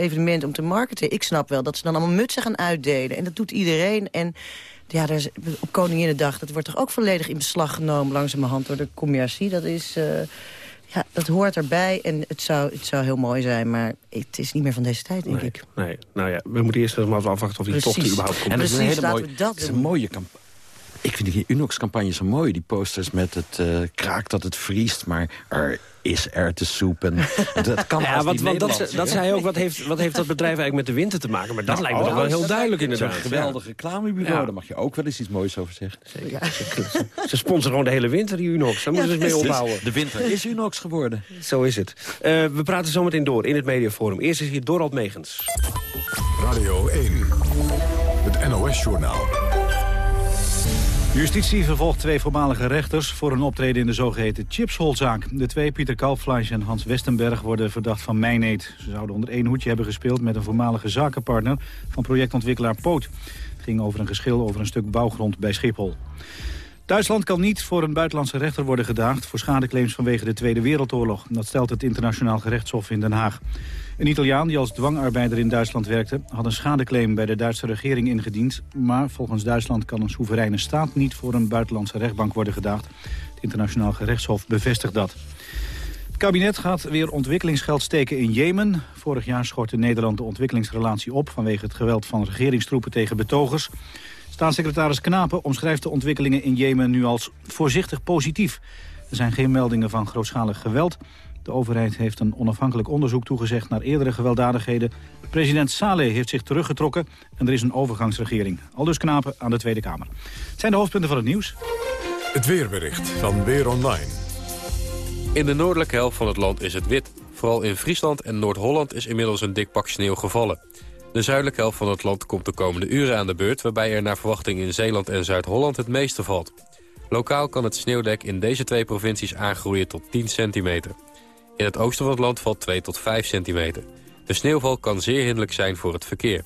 evenement om te marketen. Ik snap wel dat ze dan allemaal mutsen gaan uitdelen. En dat doet iedereen. En ja, daar is, op Koninginnedag, dat wordt toch ook volledig in beslag genomen... langzamerhand door de commercie. Dat is... Uh, ja, dat hoort erbij en het zou, het zou heel mooi zijn, maar het is niet meer van deze tijd, denk nee, ik. Nee, nou ja, we moeten eerst maar even afwachten of die tocht überhaupt komt. En dat is een Precies, hele laten mooie, we dat het is een mooie campagne. Ik vind die Unox-campagne zo mooi. Die posters met het uh, kraak dat het vriest, maar er is er te soep. En dat kan ja, want, niet want dat, dat zei ook, wat heeft, wat heeft dat bedrijf eigenlijk met de winter te maken? Maar dat Nou, lijkt me toch wel oh, heel duidelijk inderdaad. Zo'n geweldig reclamebureau, Ja. daar mag je ook wel eens iets moois over zeggen. Ja. Ze sponsoren gewoon de hele winter, die Unox. Daar moeten ze eens mee ophouden. De winter is Unox geworden. Zo is het. Uh, we praten zo meteen door in het mediaforum. Eerst is hier Dorald Megens. Radio 1, het NOS-journaal. Justitie vervolgt twee voormalige rechters voor een optreden in de zogeheten Chipshol-zaak. De twee, Pieter Kalfleisch en Hans Westenberg, worden verdacht van mijneet. Ze zouden onder één hoedje hebben gespeeld met een voormalige zakenpartner van projectontwikkelaar Poot. Het ging over een geschil over een stuk bouwgrond bij Schiphol. Duitsland kan niet voor een buitenlandse rechter worden gedaagd... voor schadeclaims vanwege de Tweede Wereldoorlog. Dat stelt het internationaal gerechtshof in Den Haag. Een Italiaan die als dwangarbeider in Duitsland werkte... had een schadeclaim bij de Duitse regering ingediend. Maar volgens Duitsland kan een soevereine staat niet... voor een buitenlandse rechtbank worden gedaagd. Het internationaal gerechtshof bevestigt dat. Het kabinet gaat weer ontwikkelingsgeld steken in Jemen. Vorig jaar schortte Nederland de ontwikkelingsrelatie op... vanwege het geweld van regeringstroepen tegen betogers. Staatssecretaris Knapen omschrijft de ontwikkelingen in Jemen nu als voorzichtig positief. Er zijn geen meldingen van grootschalig geweld. De overheid heeft een onafhankelijk onderzoek toegezegd naar eerdere gewelddadigheden. President Saleh heeft zich teruggetrokken en er is een overgangsregering. Aldus Knapen aan de Tweede Kamer. Het zijn de hoofdpunten van het nieuws. Het weerbericht van Weer Online. In de noordelijke helft van het land is het wit. Vooral in Friesland en Noord-Holland is inmiddels een dik pak sneeuw gevallen. De zuidelijke helft van het land komt de komende uren aan de beurt... waarbij er naar verwachting in Zeeland en Zuid-Holland het meeste valt. Lokaal kan het sneeuwdek in deze twee provincies aangroeien tot 10 centimeter. In het oosten van het land valt 2 tot 5 centimeter. De sneeuwval kan zeer hinderlijk zijn voor het verkeer.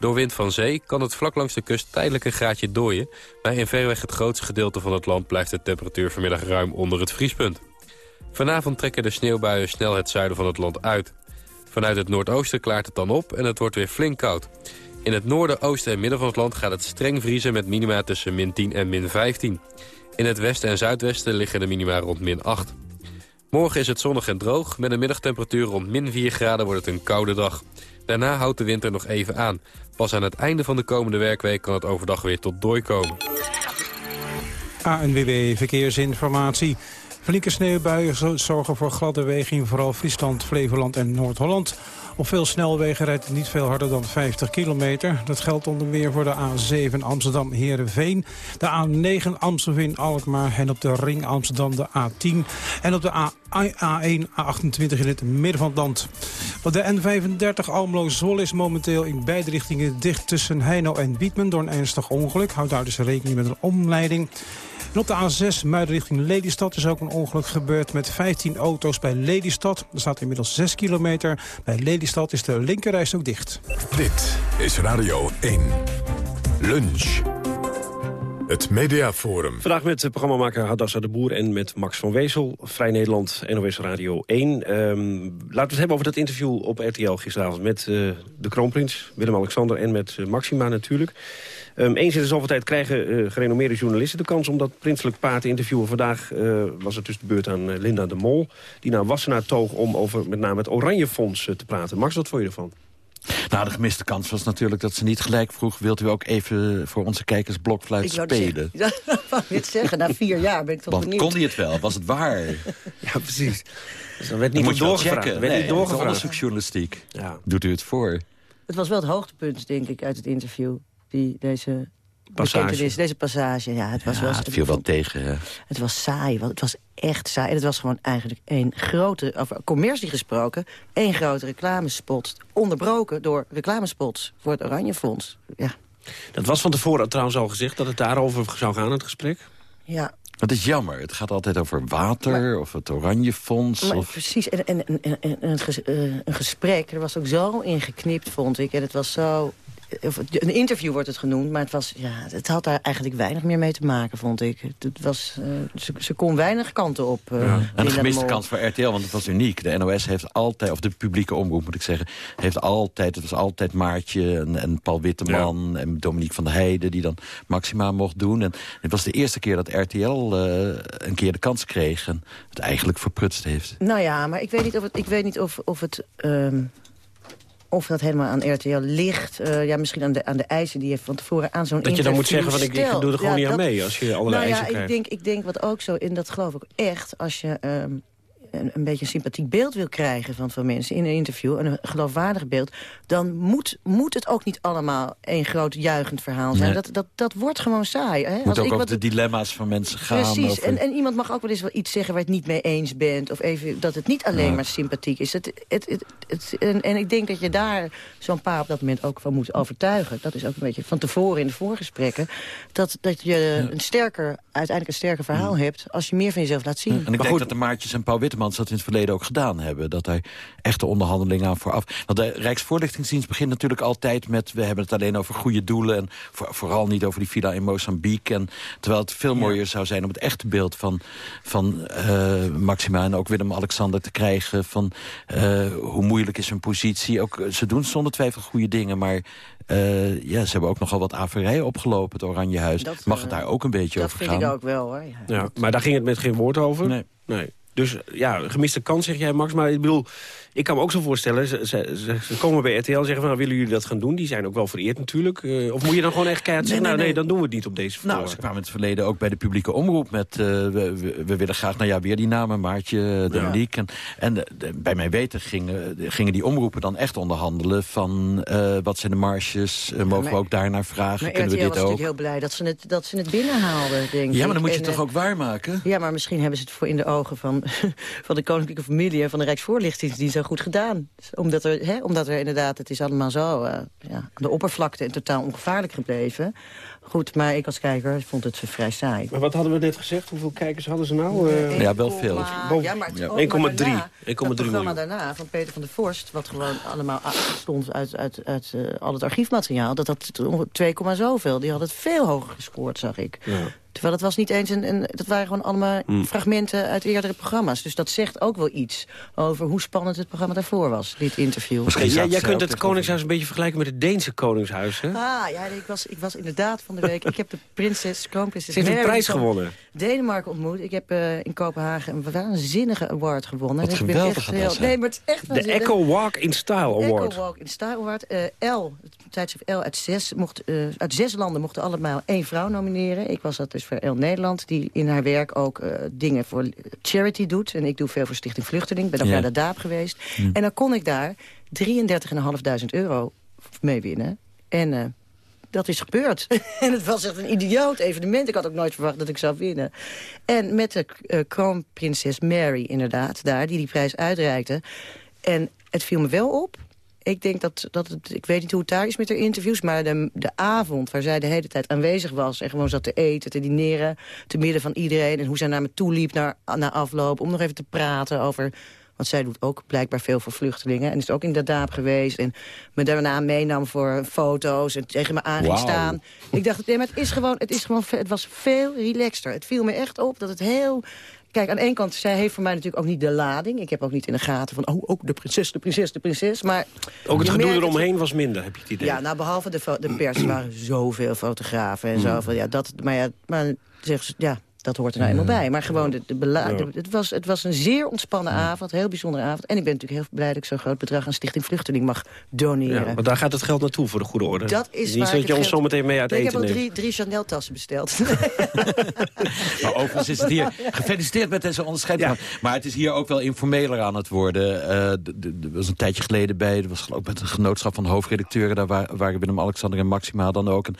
Door wind van zee kan het vlak langs de kust tijdelijk een graadje dooien... maar in verreweg het grootste gedeelte van het land blijft de temperatuur vanmiddag ruim onder het vriespunt. Vanavond trekken de sneeuwbuien snel het zuiden van het land uit. Vanuit het noordoosten klaart het dan op en het wordt weer flink koud. In het noorden, oosten en midden van het land gaat het streng vriezen... met minima tussen min 10 en min 15. In het westen en zuidwesten liggen de minima rond min 8. Morgen is het zonnig en droog. Met een middagtemperatuur rond min 4 graden wordt het een koude dag. Daarna houdt de winter nog even aan. Pas aan het einde van de komende werkweek kan het overdag weer tot dooi komen. ANWB Verkeersinformatie. Flinke sneeuwbuien zorgen voor gladde wegen in vooral Friesland, Flevoland en Noord-Holland. Op veel snelwegen rijdt het niet veel harder dan 50 kilometer. Dat geldt onder meer voor de A7 Amsterdam-Herenveen, de A9 Amstelveen-Alkmaar en op de ring Amsterdam de A10 en op de A A1, A28 in het midden van het land. De N35 Almelo-Zwolle is momenteel in beide richtingen dicht tussen Heino en Bietmen door een ernstig ongeluk. Houd daar dus rekening met een omleiding. En op de A6 Muiden richting Lelystad is ook een ongeluk gebeurd met 15 auto's bij Lelystad. Er staat inmiddels 6 kilometer. Bij Lelystad is de linkerreis ook dicht. Dit is Radio 1. Lunch. Het Mediaforum. Vandaag met de programmamaker Hadassa de Boer en met Max van Wezel. Vrij Nederland, NOS Radio 1. Ehm, laten we het hebben over dat interview op RTL gisteravond... met uh, de kroonprins, Willem-Alexander en met uh, Maxima natuurlijk. Um, eens in de zoveel tijd krijgen uh, gerenommeerde journalisten de kans... om dat prinselijk paard te interviewen. Vandaag was het dus de beurt aan Linda de Mol... die naar Wassenaar toog om over met name het Oranje Fonds te praten. Max, wat vond je ervan? Nou, de gemiste kans was natuurlijk dat ze niet gelijk vroeg... wilt u ook even voor onze kijkers blokfluit Ik wou spelen? zeggen- Dat wou ik zeggen, na vier jaar ben ik toch Want benieuwd. kon hij het wel? Was het waar? Ja, precies. Dus dan werd Dan niet moet je wel doorgevraagd. checken. Er werd Nee, niet doorgevraagd. onderzoeksjournalistiek. Ja. Doet u het voor? Het was wel het hoogtepunt, denk ik, uit het interview. Die, deze Passage. deze passage. Ja, het was Ja, wel... het viel wel tegen. hè. Het was saai, want het was echt saai. En het was gewoon eigenlijk een grote, over commercie gesproken... één grote reclamespot, onderbroken door reclamespots voor het Oranje Fonds. Ja, Dat was van tevoren trouwens al gezegd dat het daarover zou gaan, het gesprek. ja. Het is jammer. Het gaat altijd over water of het Oranje Fonds. Maar Of... precies, en, en, en, en, en het ges- eh, een gesprek, er was ook zo ingeknipt, vond ik. En het was zo... Een interview wordt het genoemd, maar het, was, ja, het had daar eigenlijk weinig meer mee te maken, vond ik. Het, was, eh, ze, ze kon weinig kanten op. eh, Ja. En de gemiste kans voor RTL, want het was uniek. De NOS heeft altijd, of de publieke omroep moet ik zeggen... heeft altijd, het was altijd Maartje en, en Paul Witteman... en Dominique van der Heijden, die dan Maxima mocht doen. En het was de eerste keer dat RTL eh, een keer de kans kreeg... en het eigenlijk verprutst heeft. Nou ja, maar ik weet niet of het, ik weet niet of, of het... ehm, of dat helemaal aan RTL ligt. Eh, ja, misschien aan de, aan de eisen die je van tevoren aan zo'n Dat je dan moet interview zeggen van ik, ik doe er gewoon Ja, niet aan mee als je allerlei nou eisen ja, krijgt. ik denk, ik denk wat ook zo, en dat geloof ik echt... als je ehm, een, een beetje een sympathiek beeld wil krijgen van, van mensen in een interview... en een geloofwaardig beeld, dan moet, moet het ook niet allemaal een groot juichend verhaal zijn. Nee. Dat, dat, dat wordt gewoon saai. Hè? Het Als moet ook ik over wat- de dilemma's van mensen gaan. Precies, over- en, en iemand mag ook wel eens wel iets zeggen waar je het niet mee eens bent. Of even dat het niet alleen Ja. maar sympathiek is. Het, het, het, het- en, en ik denk dat je daar zo'n paar op dat moment ook van moet overtuigen. Dat is ook een beetje van tevoren in de voorgesprekken. Dat, dat je een sterker, uiteindelijk een sterker verhaal hebt... als je meer van jezelf laat zien. En ik denk dat de Maartjes en Paul Wittemans dat in het verleden ook gedaan hebben. Dat er echte onderhandelingen aan vooraf... Want de Rijksvoorlichtingsdienst begint natuurlijk altijd met... we hebben het alleen over goede doelen... en voor- vooral niet over die villa in Mozambique. En, terwijl het veel mooier zou zijn om het echte beeld van, van eh, Maxima... en ook Willem-Alexander te krijgen van eh, hoe moeilijk is hun positie. Ook, ze doen zonder twijfel goede dingen, maar... eh, ja, ze hebben ook nogal wat averijen opgelopen, het Oranje Huis. Dat, Mag eh, het daar ook een beetje dat over vind gaan? ik ook wel, hoor. Ja. Ja, maar daar ging het met geen woord over? Nee. nee. Dus ja, gemiste kans zeg jij, Max. Maar ik bedoel, ik kan me ook zo voorstellen... ze, ze, komen bij RTL en zeggen van... Nou, willen jullie dat gaan doen? Die zijn ook wel vereerd natuurlijk. Eh, of moet je dan gewoon echt keihard Nee, zeggen... nee, nou nee, nee. dan doen we het niet op deze Nou, voorwaarden. ze kwamen in het verleden ook bij de publieke omroep met... eh, we, we, we willen graag, nou ja, weer die namen, Maartje, Dominique. En, en de- de- bij mijn weten gingen, gingen die omroepen dan echt onderhandelen... van eh, wat zijn de marges, eh, mogen maar- we ook daarnaar vragen, Maar kunnen RTL we was dit ook? natuurlijk heel blij dat ze het, dat ze het binnenhaalden, denk ik. Ja, maar dan moet je En, het toch eh, ook waarmaken? Ja, maar misschien hebben ze het voor in de ogen van, van de koninklijke familie... en van de Rijksvoorlichtingsdienst zo goed gedaan. Omdat er, hè, omdat er inderdaad, het is allemaal zo eh, ja, aan de oppervlakte... en totaal ongevaarlijk gebleven. Goed, maar ik als kijker vond het vrij saai. Maar wat hadden we net gezegd? Hoeveel kijkers hadden ze nou? Eh, Ja, wel veel. Maar, ja, maar het- Ja. ook maar 1,3. daarna, 1,3 Dat programma miljoen. daarna van Peter van der Vorst... wat gewoon allemaal stond uit, uit, uit eh, al het archiefmateriaal... dat dat 2, zoveel. Die had het veel hoger gescoord, zag ik. Terwijl het was niet eens een... een dat waren gewoon allemaal Hmm. fragmenten uit eerdere programma's. Dus dat zegt ook wel iets over hoe spannend het programma daarvoor was, dit interview. Ja, jij, jij kunt het Koningshuis een beetje vergelijken met het Deense Koningshuis, hè? Ah, ja, ik was, ik was inderdaad van de week... ik heb de prinses, kroonprinses Ze heeft een prijs gewonnen. Denemarken ontmoet. Ik heb eh, in Kopenhagen een waanzinnige award gewonnen. Wat Ik ben geweldig echt dat heel-. Nee, maar het is echt De. Echo Walk in Style Award. Echo Walk in Style Award. Eh, L, het tijdschrift L uit zes, mocht, eh, uit zes landen mochten allemaal één vrouw nomineren. Ik was dat dus voor L Nederland, die in haar werk ook dingen voor charity doet. En ik doe veel voor Stichting Vluchteling. Ben ook Ja. naar de DAAP geweest. En dan kon ik daar 33.500 euro mee winnen. En dat is gebeurd. en het was echt een idioot evenement. Ik had ook nooit verwacht dat ik zou winnen. En met de eh, kroonprinses Mary inderdaad, daar, die die prijs uitreikte. En het viel me wel op. Ik denk dat, dat het, ik weet niet hoe het daar is met de interviews... maar de, de avond waar zij de hele tijd aanwezig was... en gewoon zat te eten, te dineren, te midden van iedereen... en hoe zij naar me toe liep naar, na afloop... om nog even te praten over... Want zij doet ook blijkbaar veel voor vluchtelingen. En is ook in de daap geweest. En me daarna meenam voor foto's. En tegen me aan ging staan. Ik dacht, nee, maar het is gewoon, het is gewoon, het was veel relaxter. Het viel me echt op dat het heel... Kijk, aan de ene kant, zij heeft voor mij natuurlijk ook niet de lading. Ik heb ook niet in de gaten van, oh, ook de prinses, de prinses, de prinses. Maar Ook het gedoe eromheen was minder, heb je het idee? Ja, nou, behalve de, de pers waren zoveel fotografen en Hmm. zoveel. Ja, dat, maar ja, maar zeg, ja, dat hoort er nou eenmaal bij. Maar gewoon, de, de bela- de- het, was, het was een zeer ontspannen avond, heel bijzondere avond. En ik ben natuurlijk heel blij dat ik zo'n groot bedrag aan Stichting Vluchteling mag doneren. Ja, maar daar gaat het geld naartoe voor de goede orde. Dat is Niet waar zo dat je ons geld- zometeen mee uit Nee, Ik eten heb al drie, drie Chanel-tassen besteld. Maar overigens is het hier... Gefeliciteerd met deze onderscheiding. Maar het is hier ook wel informeler aan het worden. Eh, d- d- Er was een tijdje geleden bij... Er was geloof ik met een genootschap van hoofdredacteuren... daar wa- waren Willem-Alexander en Maxima dan ook. En,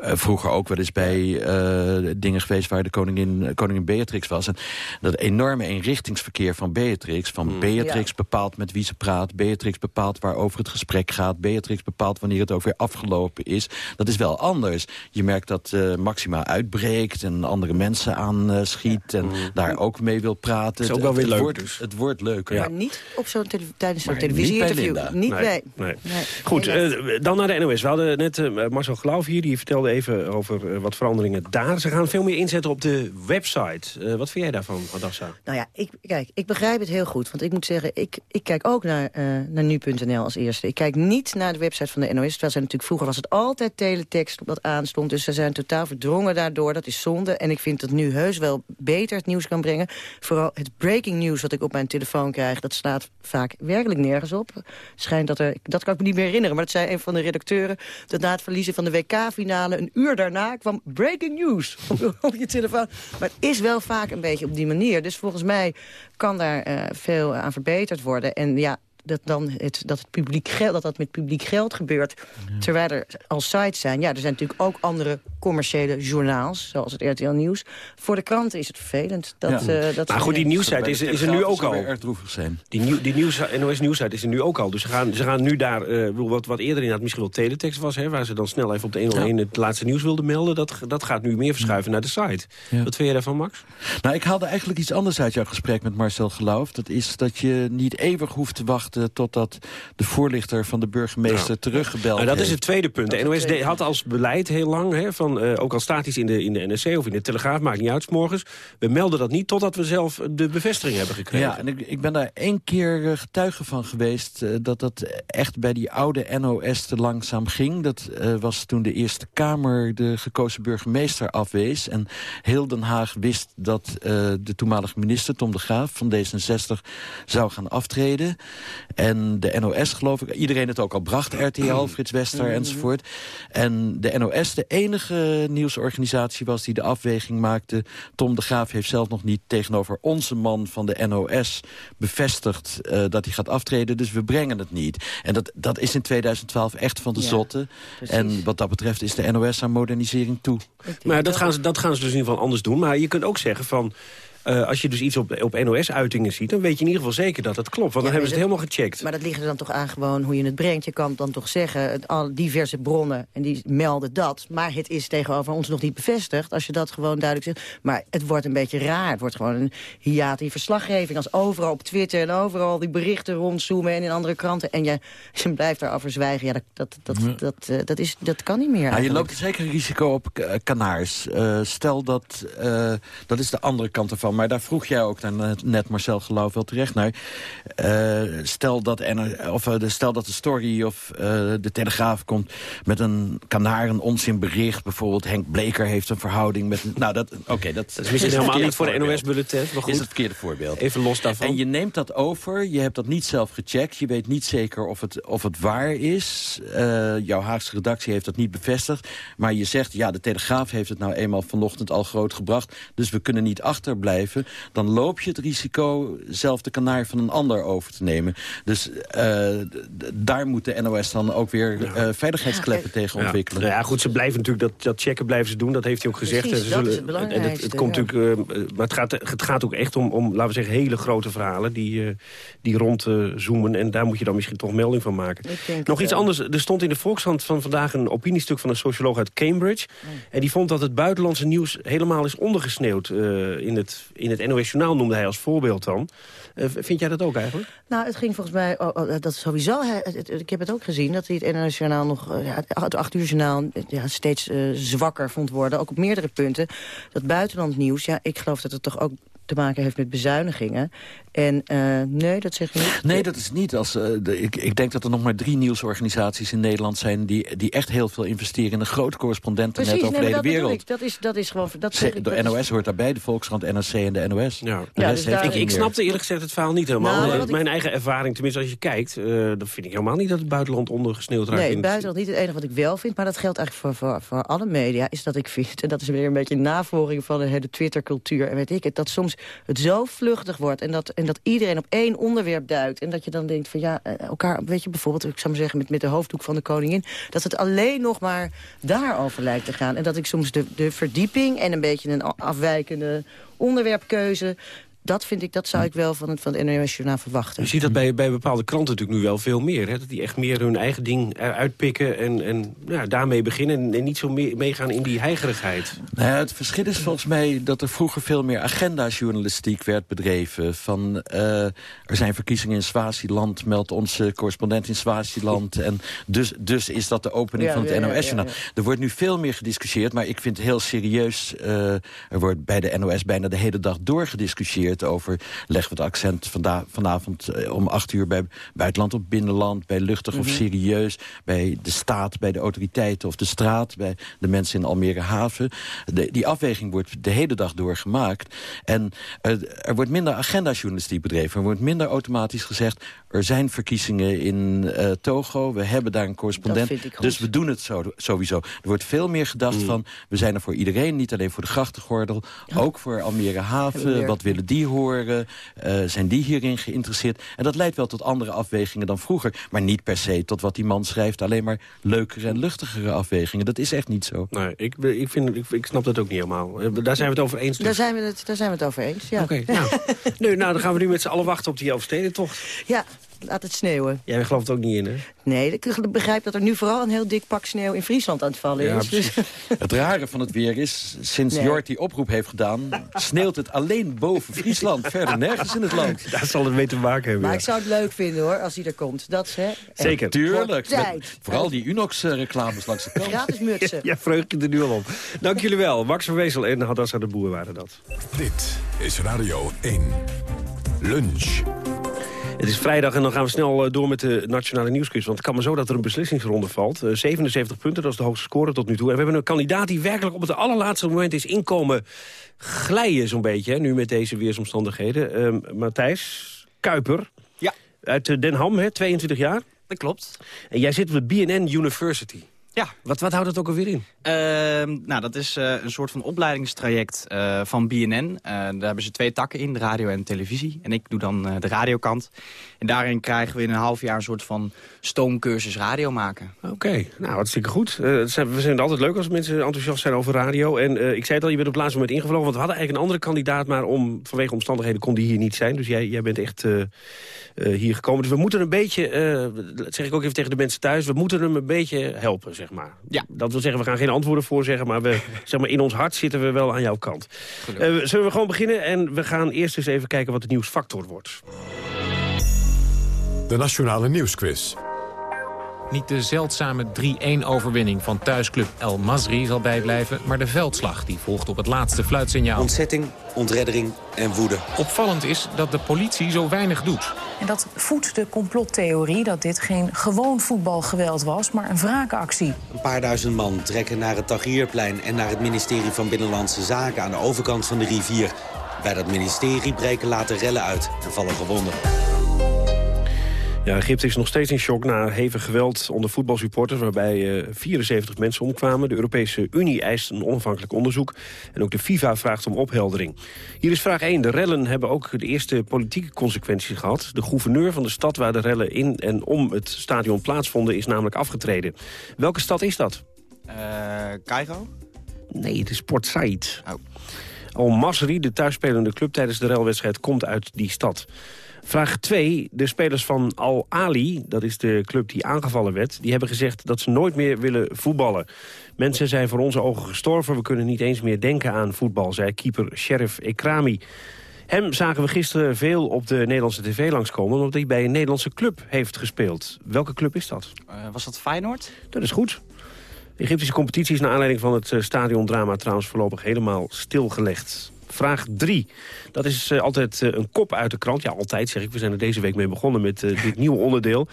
eh, vroeger ook wel eens bij eh, dingen geweest... waar de koningin, koningin Beatrix was. En dat enorme eenrichtingsverkeer van Beatrix... van Beatrix bepaalt met wie ze praat... Beatrix bepaalt waarover het gesprek gaat... Beatrix bepaalt wanneer het ook weer afgelopen is. Dat is wel anders. Je merkt dat eh, Maxima uitbreekt... en andere mensen aanschiet... en daar ook mee wil praten. Is ook Het- wel weer het leuk wordt, dus. Het wordt leuker. Maar niet op zo'n tijdens zo'n Maar niet televisie-interview. bij. Niet Nee, bij... nee. Nee. Goed, eh, dan naar de NOS. We hadden net eh, Marcel Glauw hier, die vertelde even over wat veranderingen daar. Ze gaan veel meer inzetten op de website. Eh, wat vind jij daarvan, Adassa? Nou ja, ik, kijk, ik begrijp het heel goed. Want ik moet zeggen, ik, ik kijk ook naar, eh, naar nu.nl als eerste. Ik kijk niet naar de website van de NOS. Terwijl zij natuurlijk vroeger was het altijd teletext dat aanstond. Dus ze zijn totaal verdrongen daardoor. Dat is zonde. En ik vind dat nu heus wel beter het nieuws kan brengen. Vooral het breaking news wat ik op mijn telefoon krijg... dat staat vaak werkelijk nergens op. Schijnt dat er, dat kan ik me niet meer herinneren... maar dat zei een van de redacteuren... dat na het verliezen van de WK-finale... een uur daarna kwam breaking news op je telefoon. Maar het is wel vaak een beetje op die manier. Dus volgens mij kan daar eh, veel aan verbeterd worden. En ja, dat, dan het, dat, het publiek geld, dat dat met publiek geld gebeurt... terwijl er al sites zijn. Ja, er zijn natuurlijk ook andere commerciële journaals... zoals het RTL Nieuws. Voor de kranten is het vervelend. Dat, Ja. eh, dat maar goed, die nieuwsite is, is er nu ook al. erg droevig zijn. Die, nieuw, die nieuws, NOS Nieuwsite is er nu ook al. Dus ze gaan, ze gaan nu daar, eh, wat, wat eerder inderdaad misschien wel teletext was... Hè, waar ze dan snel even op de 101 het laatste nieuws wilden melden... Dat, dat gaat nu meer verschuiven naar de site. Wat vind jij daarvan, Max? Nou, ik haalde eigenlijk iets anders uit jouw gesprek met Marcel Geloof. Dat is dat je niet eeuwig hoeft te wachten... totdat de voorlichter van de burgemeester Nou. teruggebeld Nou, dat is het tweede punt. De NOS de- had als beleid heel lang, hè, van, eh, ook al staat iets in de, in de NRC of in de Telegraaf, maakt niet uit, 's morgens. We melden dat niet totdat we zelf de bevestiging hebben gekregen. Ja, en ik, ik ben daar één keer eh, getuige van geweest... eh, dat dat echt bij die oude NOS te langzaam ging. Dat eh, was toen de Eerste Kamer de gekozen burgemeester afwees. En heel Den Haag wist dat eh, de toenmalige minister, Tom de Graaf... van D66 zou gaan aftreden. En de NOS, geloof ik, iedereen het ook al bracht, RTL, Frits Wester enzovoort. En de NOS, de enige nieuwsorganisatie was die de afweging maakte... Tom de Graaf heeft zelf nog niet tegenover onze man van de NOS bevestigd eh, dat hij gaat aftreden, dus we brengen het niet. En dat, dat is in 2012 echt van de Ja, zotte. precies. En wat dat betreft is de NOS aan modernisering toe. Maar dat gaan, ze, dat gaan ze dus in ieder geval anders doen. Maar je kunt ook zeggen van... eh, als je dus iets op, op NOS-uitingen ziet... dan weet je in ieder geval zeker dat het klopt. Want dan hebben ze het helemaal gecheckt. Maar dat ligt er dan toch aan gewoon hoe je het brengt. Je kan dan toch zeggen, het, al diverse bronnen, en die melden dat. Maar het is tegenover ons nog niet bevestigd. Als je dat gewoon duidelijk zegt. Maar het wordt een beetje raar. Het wordt gewoon een hiaat in verslaggeving. Als overal op Twitter en overal die berichten rondzoomen... en in andere kranten. En je, je blijft daarover zwijgen. Ja, dat, dat, dat, Ja. dat, eh, dat, is, dat kan niet meer Ja, je loopt zeker een risico op Canaars. Eh, stel dat, eh, dat is de andere kant ervan. Maar daar vroeg jij ook dan net, Marcel Geloof wel terecht naar. Eh, stel, dat NR of, eh, de, stel dat de story of eh, de Telegraaf komt met een Kanaar, een onzinbericht. Bijvoorbeeld Henk Bleker heeft een verhouding met... Nou, dat, oké, dat, Dat is misschien helemaal niet voor de NOS-bulletin. Maar Is het verkeerde voorbeeld. even los daarvan. En je neemt dat over, je hebt dat niet zelf gecheckt... je weet niet zeker of het, of het waar is. Eh, jouw Haagse redactie heeft dat niet bevestigd. Maar je zegt, ja, de Telegraaf heeft het nou eenmaal vanochtend al groot gebracht... dus we kunnen niet achterblijven. Dan loop je het risico zelf de kanaar van een ander over te nemen. Dus eh, daar moet de NOS dan ook weer eh, veiligheidskleppen tegen ontwikkelen. Nou ja, goed, ze blijven natuurlijk dat, dat checken blijven ze doen. Dat heeft hij ook gezegd. Precies, En ze dat is zullen- het en het, het komt ja. natuurlijk, eh, maar het gaat, het gaat ook echt om, om, laten we zeggen, hele grote verhalen die, eh, die rondzoomen. en daar moet je dan misschien toch melding van maken. Nog iets wel. anders. Er stond in de Volkskrant van vandaag een opiniestuk van een socioloog uit Cambridge. Oh. En die vond dat het buitenlandse nieuws helemaal is ondergesneeuwd. eh, in, het, in het NOS Journaal noemde hij als voorbeeld dan. Eh, vind jij dat ook eigenlijk? Nou, het ging volgens mij, oh, oh, dat is sowieso, ik heb het ook gezien... dat hij het NOS nog, eh, ja, het acht uur journaal eh, ja, steeds eh, zwakker vond worden. Ook op meerdere punten. Dat buitenland nieuws, ja, ik geloof dat het toch ook te maken heeft met bezuinigingen. En uh, nee, dat zeg je niet. Nee, dat is niet. Als, uh, de, ik, ik denk dat er nog maar drie nieuwsorganisaties in Nederland zijn... die, die echt heel veel investeren in een groot correspondentennet over de hele wereld. Dat, is, dat is gewoon... Dat zeg ik, de NOS is... hoort daarbij, de Volkskrant, NRC en de NOS. Ja. De ja, dus ik, ik snapte eerlijk gezegd het verhaal niet helemaal. Nou, Mijn ik... eigen ervaring, tenminste als je kijkt... Uh, dan vind ik helemaal niet dat het buitenland ondergesneeuwd raakt. Nee, het buitenland niet het enige wat ik wel vind... maar dat geldt eigenlijk voor, voor, voor alle media... is dat ik vind, en dat is weer een beetje een navolging van de, de Twitter-cultuur... en weet ik het, dat soms het zo vluchtig wordt... en dat, en dat iedereen op één onderwerp duikt... en dat je dan denkt van ja, elkaar, weet je bijvoorbeeld... ik zou maar zeggen met, met de hoofddoek van de koningin... dat het alleen nog maar daarover lijkt te gaan. En dat ik soms de, de verdieping en een beetje een afwijkende onderwerpkeuze dat vind ik, dat zou ik wel van het, van het NOS Journaal verwachten. Je ziet dat bij, bij bepaalde kranten natuurlijk nu wel veel meer. Hè? Dat die echt meer hun eigen ding eruit pikken en, en ja, daarmee beginnen... en niet zo mee, meegaan in die heigerigheid. Nou ja, het verschil is volgens mij dat er vroeger veel meer agenda-journalistiek werd bedreven. Van, uh, er zijn verkiezingen in Swaziland, meldt onze correspondent in Swaziland. en dus, dus is dat de opening ja, van het ja, NOS-journaal. Er wordt nu veel meer gediscussieerd, maar ik vind het heel serieus... Uh, er wordt bij de NOS bijna de hele dag doorgediscussieerd over... leggen we het accent vanda vanavond eh, om acht uur bij buitenland of binnenland... bij luchtig of mhm. serieus, bij de staat, bij de autoriteiten of de straat... bij de mensen in Almere Haven. De, die afweging wordt de hele dag doorgemaakt. En uh, er wordt minder agenda-journalistiek bedreven. Er wordt minder automatisch gezegd... er zijn verkiezingen in uh, Togo, we hebben daar een correspondent... dus we doen het zo, sowieso. Er wordt veel meer gedacht mm. van... we zijn er voor iedereen, niet alleen voor de grachtengordel... Ja. ook voor Almere Haven, wat willen die horen? Uh, zijn die hierin geïnteresseerd? En dat leidt wel tot andere afwegingen dan vroeger. Maar niet per se tot wat die man schrijft. Alleen maar leukere en luchtigere afwegingen. Dat is echt niet zo. Nee, ik, ik, vind, ik, ik snap dat ook niet helemaal. Eh, daar zijn we het over eens. Dus. Daar, zijn we het, daar zijn we het over eens, ja. Oké, okay, nou. nu, nou, dan gaan we nu met z'n allen wachten op die Elfstedentocht. Ja, laat het sneeuwen. Jij gelooft het ook niet in, hè? Nee, ik begrijp dat er nu vooral een heel dik pak sneeuw in Friesland aan het vallen is. Ja, dus- het rare van het weer is, sinds nee. Jort die oproep heeft gedaan... sneeuwt het alleen boven Friesland, verder nergens in het land. Daar zal het mee te maken hebben, Maar ja. ik zou het leuk vinden, hoor, als hij er komt. Dat is, hè? Zeker. Tuurlijk. Met, vooral die Unox-reclames langs de kant. Gratis mutsen. ja, vreugd je er nu al op. Dank jullie wel. Max van Wezel en Hadassa de Boer waren dat. Dit is Radio 1. Lunch. Het is vrijdag en dan gaan we snel door met de Nationale Nieuwsquiz. Want het kan maar zo dat er een beslissingsronde valt. Uh, 77 punten, dat is de hoogste score tot nu toe. En we hebben een kandidaat die werkelijk op het allerlaatste moment is inkomen glijden zo'n beetje. Hè, nu met deze weersomstandigheden. Uh, Matthijs Kuiper. Ja. Uit Den Ham, hè, 22 jaar. Dat klopt. En jij zit op de BNN University. Ja. Wat, wat houdt het ook alweer in? Uh, nou, dat is uh, een soort van opleidingstraject uh, van BNN. daar hebben ze twee takken in, radio en televisie. En ik doe dan de radiokant. En daarin krijgen we in een half jaar een soort van stoomcursus radio maken. Oké, okay. nou, hartstikke goed. we vinden het altijd leuk als mensen enthousiast zijn over radio. En ik zei het al, je bent op het laatste moment ingevlogen. Want we hadden eigenlijk een andere kandidaat, maar om, vanwege omstandigheden kon die hier niet zijn. Dus jij, jij bent echt hier gekomen. Dus we moeten een beetje, dat zeg ik ook even tegen de mensen thuis... we moeten hem een beetje helpen, zeg maar. Ja. Dat wil zeggen, we gaan geen antwoorden voor zeggen... maar, we, zeg maar in ons hart zitten we wel aan jouw kant. Uh, zullen we gewoon beginnen? En we gaan eerst eens even kijken wat de nieuwsfactor wordt. De Nationale Nieuwsquiz. Niet de zeldzame 3-1-overwinning van thuisclub El Masri zal bijblijven... maar de veldslag die volgt op het laatste fluitsignaal. Ontzetting, ontreddering en woede. Opvallend is dat de politie zo weinig doet. En dat voedt de complottheorie dat dit geen gewoon voetbalgeweld was... maar een wraakactie. Een paar duizend man trekken naar het Tagierplein... en naar het ministerie van Binnenlandse Zaken aan de overkant van de rivier. Bij dat ministerie breken later rellen uit en vallen gewonden. Ja, Egypte is nog steeds in shock na hevig geweld onder voetbalsupporters... waarbij uh, 74 mensen omkwamen. De Europese Unie eist een onafhankelijk onderzoek. En ook de FIFA vraagt om opheldering. Hier is vraag 1. De rellen hebben ook de eerste politieke consequenties gehad. De gouverneur van de stad waar de rellen in en om het stadion plaatsvonden... is namelijk afgetreden. Welke stad is dat? Uh, Cairo? Nee, het is Port Said. Oh. Al-Masri, de thuisspelende club tijdens de relwedstrijd, komt uit die stad. Vraag 2. De spelers van Al-Ali, dat is de club die aangevallen werd... die hebben gezegd dat ze nooit meer willen voetballen. Mensen zijn voor onze ogen gestorven. We kunnen niet eens meer denken aan voetbal, zei keeper Sheriff Ekrami. Hem zagen we gisteren veel op de Nederlandse tv langskomen... omdat hij bij een Nederlandse club heeft gespeeld. Welke club is dat? Uh, was dat Feyenoord? Dat is goed. De Egyptische competitie is naar aanleiding van het stadiondrama trouwens voorlopig helemaal stilgelegd. Vraag 3. Dat is eh, altijd eh, een kop uit de krant. Ja, altijd zeg ik. We zijn er deze week mee begonnen met eh, dit nieuwe onderdeel.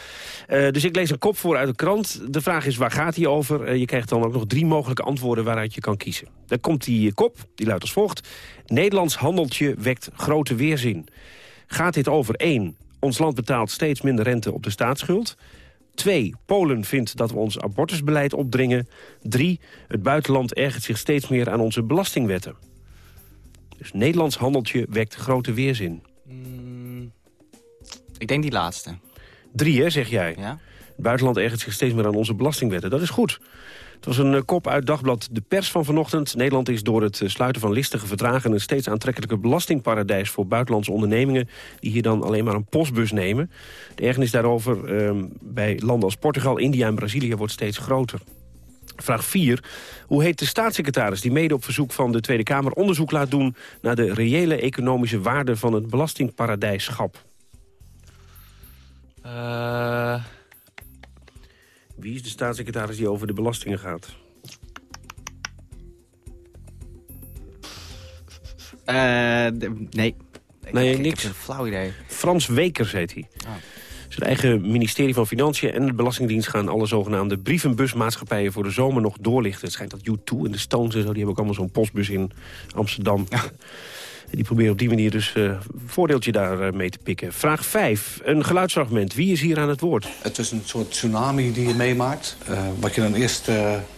Dus ik lees een kop voor uit de krant. De vraag is, waar gaat die over? Je krijgt dan ook nog drie mogelijke antwoorden waaruit je kan kiezen. Dan komt die kop, die luidt als volgt. Nederlands handeltje wekt grote weerzin. Gaat dit over 1. Ons land betaalt steeds minder rente op de staatsschuld. 2. Polen vindt dat we ons abortusbeleid opdringen. 3. Het buitenland ergert zich steeds meer aan onze belastingwetten. Dus Nederlands handeltje wekt grote weerzin. Ik denk die laatste. Drie, hè, zeg jij? Ja. Het buitenland ergert zich steeds meer aan onze belastingwetten. Dat is goed. Het was een eh, kop uit Dagblad De Pers van vanochtend. Nederland is door het eh, sluiten van listige verdragen... een steeds aantrekkelijker belastingparadijs voor buitenlandse ondernemingen... die hier dan alleen maar een postbus nemen. De ergernis daarover ehm, bij landen als Portugal, India en Brazilië wordt steeds groter. Vraag 4. Hoe heet de staatssecretaris die mede op verzoek van de Tweede Kamer onderzoek laat doen... naar de reële economische waarde van het belastingparadijsschap? Eh, Wie is de staatssecretaris die over de belastingen gaat? eh, nee. Ik- Nee, ik, ik niks. heb een flauw idee. Frans Wekers heet hij. Oh. Zijn eigen ministerie van Financiën en de Belastingdienst gaan alle zogenaamde brievenbusmaatschappijen voor de zomer nog doorlichten. Het schijnt dat U2 en de Stones en zo, die hebben ook allemaal zo'n postbus in Amsterdam. En Die proberen op die manier dus eh, een voordeeltje daar eh, mee te pikken. Vraag 5. Een geluidsfragment. Wie is hier aan het woord? Het is een soort tsunami die je meemaakt. Eh, wat je dan eerst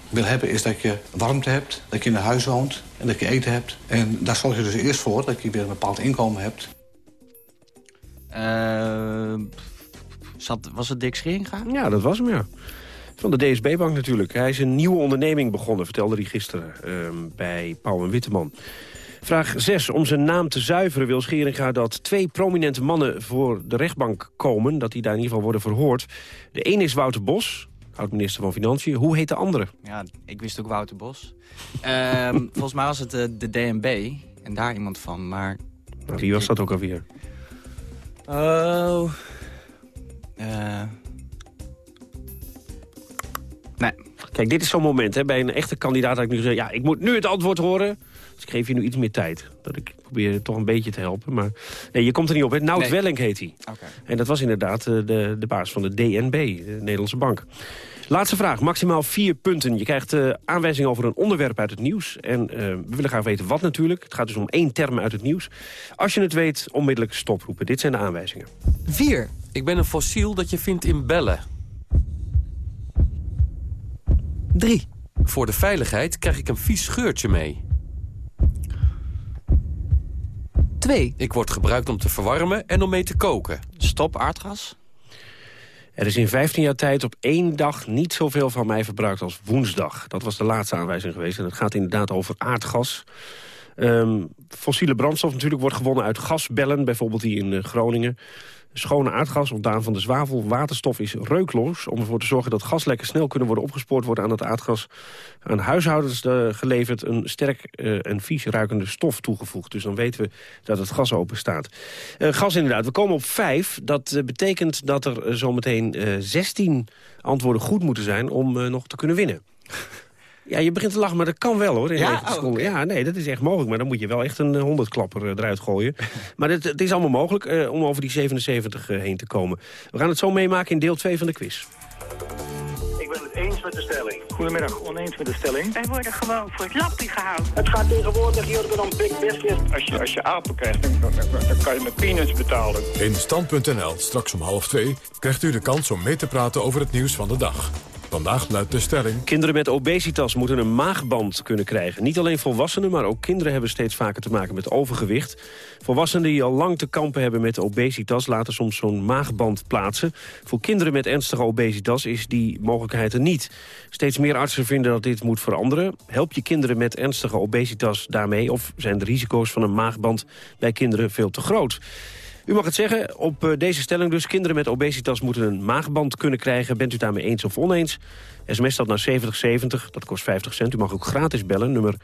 wil hebben is dat je warmte hebt, dat je in een huis woont en dat je eten hebt. En daar zorg je dus eerst voor dat je weer een bepaald inkomen hebt. Eh, zat, was het Dick Scheringa? Ja, dat was hem, ja. Van de DSB-bank natuurlijk. Hij is een nieuwe onderneming begonnen, vertelde hij gisteren ehm, bij Pauw en Witteman. Vraag 6. Om zijn naam te zuiveren wil Scheringa dat twee prominente mannen voor de rechtbank komen. Dat die daar in ieder geval worden verhoord. De een is Wouter Bos, oud-minister van Financiën. Hoe heet de andere? Ja, ik wist ook Wouter Bos. Ehm, volgens mij was het de, de DNB en daar iemand van, maar... Wie was dat ook alweer? Oh... Eh, nee. Kijk, dit is zo'n moment hè, bij een echte kandidaat dat ik nu zeg... ja, ik moet nu het antwoord horen. Dus ik geef je nu iets meer tijd. Dat ik probeer toch een beetje te helpen. Maar nee, je komt er niet op. Hè. Nout Nee. Welling heet hij. Oké. En dat was inderdaad eh, de, de baas van de DNB, de Nederlandse Bank. Laatste vraag, maximaal vier punten. Je krijgt uh, aanwijzingen over een onderwerp uit het nieuws. En uh, we willen graag weten wat natuurlijk. Het gaat dus om één term uit het nieuws. Als je het weet, onmiddellijk stoproepen. Dit zijn de aanwijzingen. 4. Ik ben een fossiel dat je vindt in bellen. 3. Voor de veiligheid krijg ik een vies scheurtje mee. 2. Ik word gebruikt om te verwarmen en om mee te koken. Stop aardgas? Er is in 15 jaar tijd op één dag niet zoveel van mij verbruikt als woensdag. Dat was de laatste aanwijzing geweest. En het gaat inderdaad over aardgas. Um, fossiele brandstof natuurlijk wordt gewonnen uit gasbellen. Bijvoorbeeld die in uh, Groningen. Schone aardgas, ontdaan van de zwavel, waterstof is reukloos. Om ervoor te zorgen dat gaslekken snel kunnen worden opgespoord... wordt aan het aardgas aan huishoudens uh, geleverd... een sterk uh, en vies ruikende stof toegevoegd. Dus dan weten we dat het gas open staat. Uh, gas inderdaad, we komen op vijf. Dat betekent dat er zometeen 16 antwoorden goed moeten zijn... om nog te kunnen winnen. Ja, je begint te lachen, maar dat kan wel hoor. In ja? 90 seconden. Oh, okay. ja, nee, dat is echt mogelijk. Maar dan moet je wel echt een honderdklapper eruit gooien. maar het, het, is allemaal mogelijk uh, om over die 77 uh, heen te komen. We gaan het zo meemaken in deel 2 van de quiz. Ik ben het eens met de stelling. Goedemiddag, oneens met de stelling. Wij worden gewoon voor het lappie gehouden. Het gaat tegenwoordig hier om big business. Als je, als je apen krijgt, dan, dan, dan kan je met peanuts betalen. In Stand.nl, straks om half twee, krijgt u de kans om mee te praten over het nieuws van de dag. Vandaag luidt de stelling... Kinderen met obesitas moeten een maagband kunnen krijgen. Niet alleen volwassenen, maar ook kinderen hebben steeds vaker te maken met overgewicht. Volwassenen die al lang te kampen hebben met obesitas... laten soms zo'n maagband plaatsen. Voor kinderen met ernstige obesitas is die mogelijkheid er niet. Steeds meer artsen vinden dat dit moet veranderen. Help je kinderen met ernstige obesitas daarmee... of zijn de risico's van een maagband bij kinderen veel te groot? U mag het zeggen, op uh, deze stelling dus. Kinderen met obesitas moeten een maagband kunnen krijgen. Bent u daarmee eens of oneens? SMS dat naar 7070, dat kost 50 cent. U mag ook gratis bellen, nummer 0800-1101.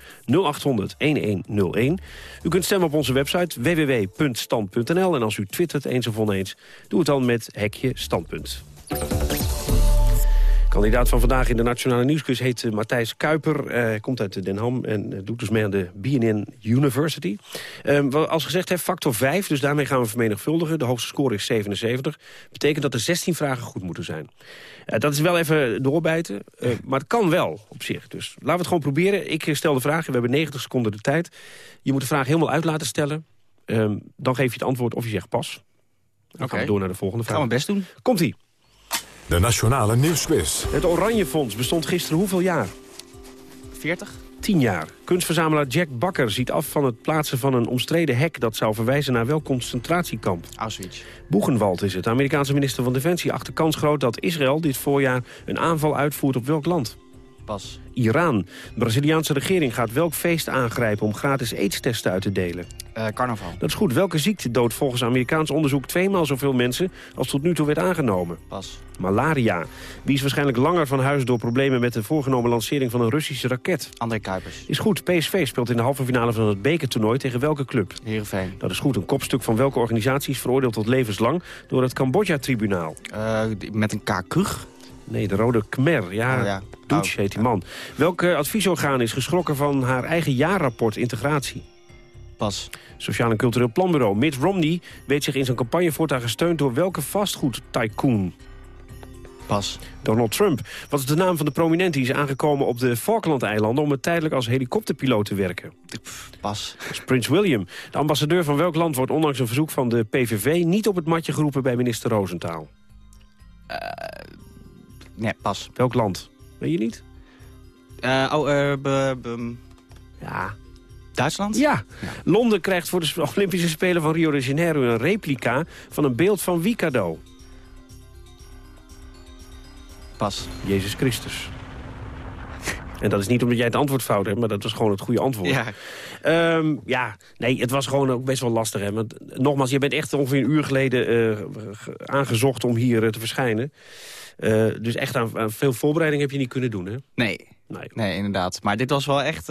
U kunt stemmen op onze website www.stand.nl. En als u twittert eens of oneens, doe het dan met hekje standpunt. Kandidaat van vandaag in de Nationale Nieuwsquiz heet uh, Matthijs Kuiper. Uh, Hij komt uit Den Ham en uh, doet dus mee aan de BNN University. Ehm, als gezegd, factor 5, dus daarmee gaan we vermenigvuldigen. De hoogste score is 77. Betekent dat er 16 vragen goed moeten zijn. dat is wel even doorbijten, maar het kan wel op zich. Dus laten we het gewoon proberen. Ik stel de vraag, we hebben 90 seconden de tijd. Je moet de vraag helemaal uit laten stellen. Um, dan geef je het antwoord of je zegt pas. Dan okay. gaan we door naar de volgende vraag. Gaan we best doen. Komt-ie. De Nationale Nieuwsquiz. Het Oranje Fonds bestond gisteren hoeveel jaar? 40. 10 jaar. Kunstverzamelaar Jack Bakker ziet af van het plaatsen van een omstreden hek... dat zou verwijzen naar welk concentratiekamp? Auschwitz. Boegenwald is het. De Amerikaanse minister van Defensie achter kans groot... dat Israël dit voorjaar een aanval uitvoert op welk land? Pas. Iran. De Braziliaanse regering gaat welk feest aangrijpen om gratis aidstesten uit te delen? Uh, carnaval. Dat is goed. Welke ziekte doodt volgens Amerikaans onderzoek tweemaal zoveel mensen als tot nu toe werd aangenomen? Pas. Malaria. Wie is waarschijnlijk langer van huis door problemen met de voorgenomen lancering van een Russische raket? André Kuipers. Is goed. PSV speelt in de halve finale van het bekertoernooi tegen welke club? Heerenveen. Dat is goed. Een kopstuk van welke organisatie is veroordeeld tot levenslang door het Cambodja-tribunaal? Uh, met een K. Nee, de Rode Khmer. Ja, oh, ja. Doets oh, heet die man. Welk adviesorgaan is geschrokken van haar eigen jaarrapport integratie? Pas. Sociaal en Cultureel Planbureau. Mitt Romney weet zich in zijn campagne voortaan gesteund door welke vastgoed-tycoon? Pas. Donald Trump. Wat is de naam van de prominent die is aangekomen op de Falkland-eilanden... om het tijdelijk als helikopterpiloot te werken? Pas. Dat is Prins William. De ambassadeur van welk land wordt ondanks een verzoek van de PVV... niet op het matje geroepen bij minister Roosentaal? Uh, nee, pas. Welk land? Weet je niet? Uh, oh, uh, ja. Duitsland? Ja. ja. Londen krijgt voor de Olympische Spelen van Rio de Janeiro... een replica van een beeld van wie cadeau? Pas. Jezus Christus. En dat is niet omdat jij het antwoord fout hebt, maar dat was gewoon het goede antwoord. Ja, um, ja nee, het was gewoon ook best wel lastig. Hè? Want, nogmaals, je bent echt ongeveer een uur geleden uh, aangezocht om hier uh, te verschijnen. Uh, dus echt aan, aan, veel voorbereiding heb je niet kunnen doen, hè? Nee. Nee. nee, inderdaad. Maar dit was wel echt...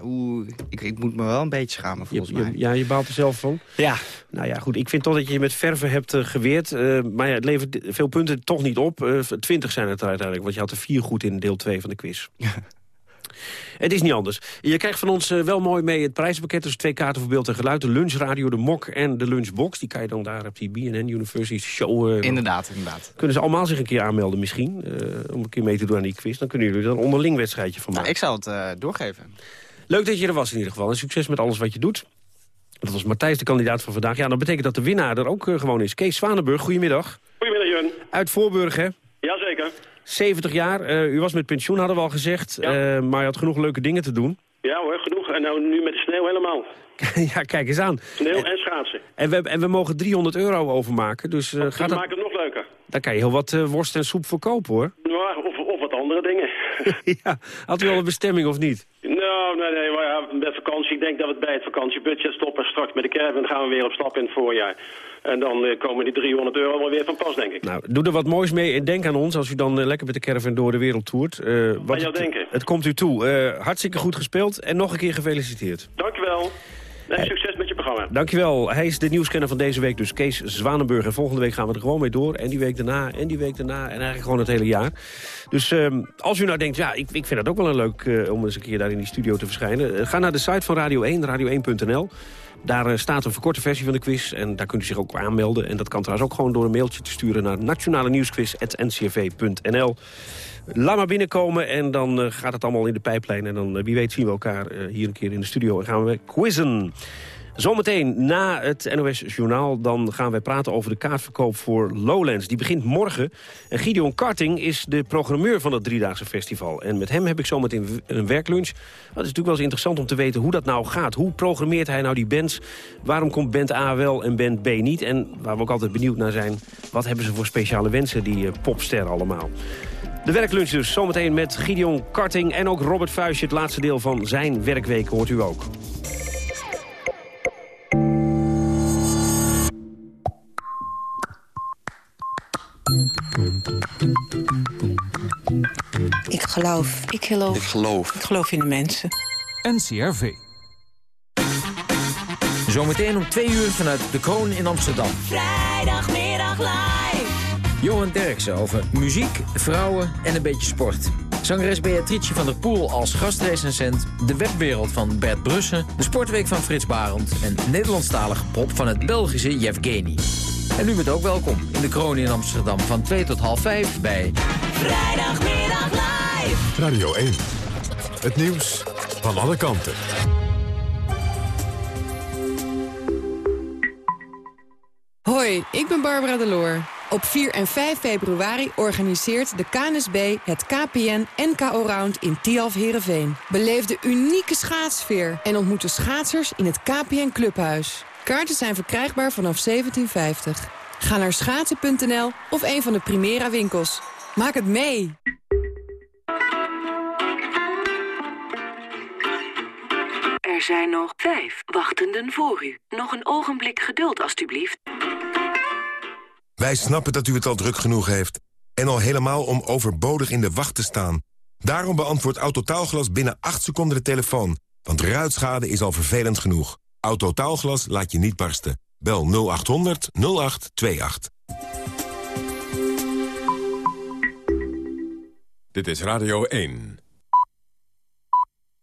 Hoe, ik, ik, moet me wel een beetje schamen, volgens je, mij. Je, ja, je baalt er zelf van? Ja. Nou ja, goed. Ik vind toch dat je je met verven hebt uh, geweerd. Maar ja, het levert veel punten toch niet op. Twintig zijn het er uiteindelijk. Want je had er vier goed in deel 2 van de quiz. Het is niet anders. Je krijgt van ons wel mooi mee het prijspakket. Dus twee kaarten voor beeld en geluid. De lunchradio, de mok en de lunchbox. Die kan je dan daar op die BNN University Show... Uh, inderdaad, inderdaad. Kunnen ze allemaal zich een keer aanmelden misschien? Uh, om een keer mee te doen aan die quiz. Dan kunnen jullie er een onderling wedstrijdje van maken. Nou, ik zou het uh, doorgeven. Leuk dat je er was in ieder geval. En succes met alles wat je doet. Dat was Matthijs, de kandidaat van vandaag. Ja, dat betekent dat de winnaar er ook gewoon is. Kees Zwanenburg, goedemiddag. Goedemiddag, Jun. Uit Voorburg, hè? Jazeker. 70 jaar. Uh, u was met pensioen, hadden we al gezegd. Ja. Uh, maar je had genoeg leuke dingen te doen. Ja hoor, genoeg. En nou nu met de sneeuw helemaal. ja, kijk eens aan. Sneeuw en, en schaatsen. En we, en we mogen 300 euro overmaken. Dus, uh, dat gaat maakt het nog leuker. Daar kan je heel wat worst en soep voor kopen, hoor. Ja, of, of wat andere dingen. ja, had u al een bestemming of niet? Nou, nee, nee, maar ja, met vakantie. Ik denk dat we het bij het vakantiebudget stoppen. Straks met de caravan gaan we weer op stap in het voorjaar. En dan uh, komen die 300 euro wel weer van pas, denk ik. Nou, doe er wat moois mee en denk aan ons als u dan uh, lekker met de caravan door de wereld toert. Uh, wat jou het, denken. Het komt u toe. hartstikke goed gespeeld en nog een keer gefeliciteerd. Dankjewel. Nee, succes Dankjewel. Hij is de nieuwskenner van deze week, dus Kees Zwanenburg. En volgende week gaan we er gewoon mee door. En die week daarna, en die week daarna, en eigenlijk gewoon het hele jaar. Dus um, als u nou denkt, ja, ik, ik vind het ook wel een leuk uh, om eens een keer daar in die studio te verschijnen. Uh, ga naar de site van Radio 1, radio1.nl. Daar uh, staat een verkorte versie van de quiz en daar kunt u zich ook aanmelden. En dat kan trouwens ook gewoon door een mailtje te sturen naar nationale nieuwsquiz.ncv.nl. Laat maar binnenkomen en dan gaat het allemaal in de pijplijn. En dan, wie weet, zien we elkaar hier een keer in de studio en gaan we quizzen. Zometeen na het NOS Journaal dan gaan wij praten over de kaartverkoop voor Lowlands. Die begint morgen. En Gideon Karting is de programmeur van het driedaagse festival. En met hem heb ik zometeen een werklunch. Dat is natuurlijk wel eens interessant om te weten hoe dat nou gaat. Hoe programmeert hij nou die bands? Waarom komt band A wel en band B niet? En waar we ook altijd benieuwd naar zijn... wat hebben ze voor speciale wensen, die popsterren allemaal? De werklunch dus, zometeen met Gideon Karting en ook Robert Vuijsje. Het laatste deel van zijn werkweek hoort u ook. Geloof. Ik geloof. Ik geloof. Ik geloof in de mensen. NCRV. Zometeen om twee uur vanuit De Kroon in Amsterdam. Vrijdagmiddag live. Johan Derksen over muziek, vrouwen en een beetje sport. Zangeres Beatrice van der Poel als gastrecensent... de webwereld van Bert Brussen, de sportweek van Frits Barend... en Nederlandstalige pop van het Belgische Yevgeny. En u bent ook welkom in de kroon in Amsterdam van 2 tot half 5 bij... Vrijdagmiddag live. Radio 1. Het nieuws van alle kanten. Hoi, ik ben Barbara Deloor. Op 4 en 5 februari organiseert de KNSB het KPN NKO Round in Tialf Herenveen. Beleef de unieke schaatsfeer en ontmoet de schaatsers in het KPN Clubhuis. Kaarten zijn verkrijgbaar vanaf 1750. Ga naar schaatsen.nl of een van de Primera winkels. Maak het mee! Er zijn nog vijf wachtenden voor u. Nog een ogenblik geduld, alstublieft. Wij snappen dat u het al druk genoeg heeft. En al helemaal om overbodig in de wacht te staan. Daarom beantwoordt Autotaalglas binnen 8 seconden de telefoon. Want ruitschade is al vervelend genoeg. Autotaalglas laat je niet barsten. Bel 0800 0828. Dit is Radio 1.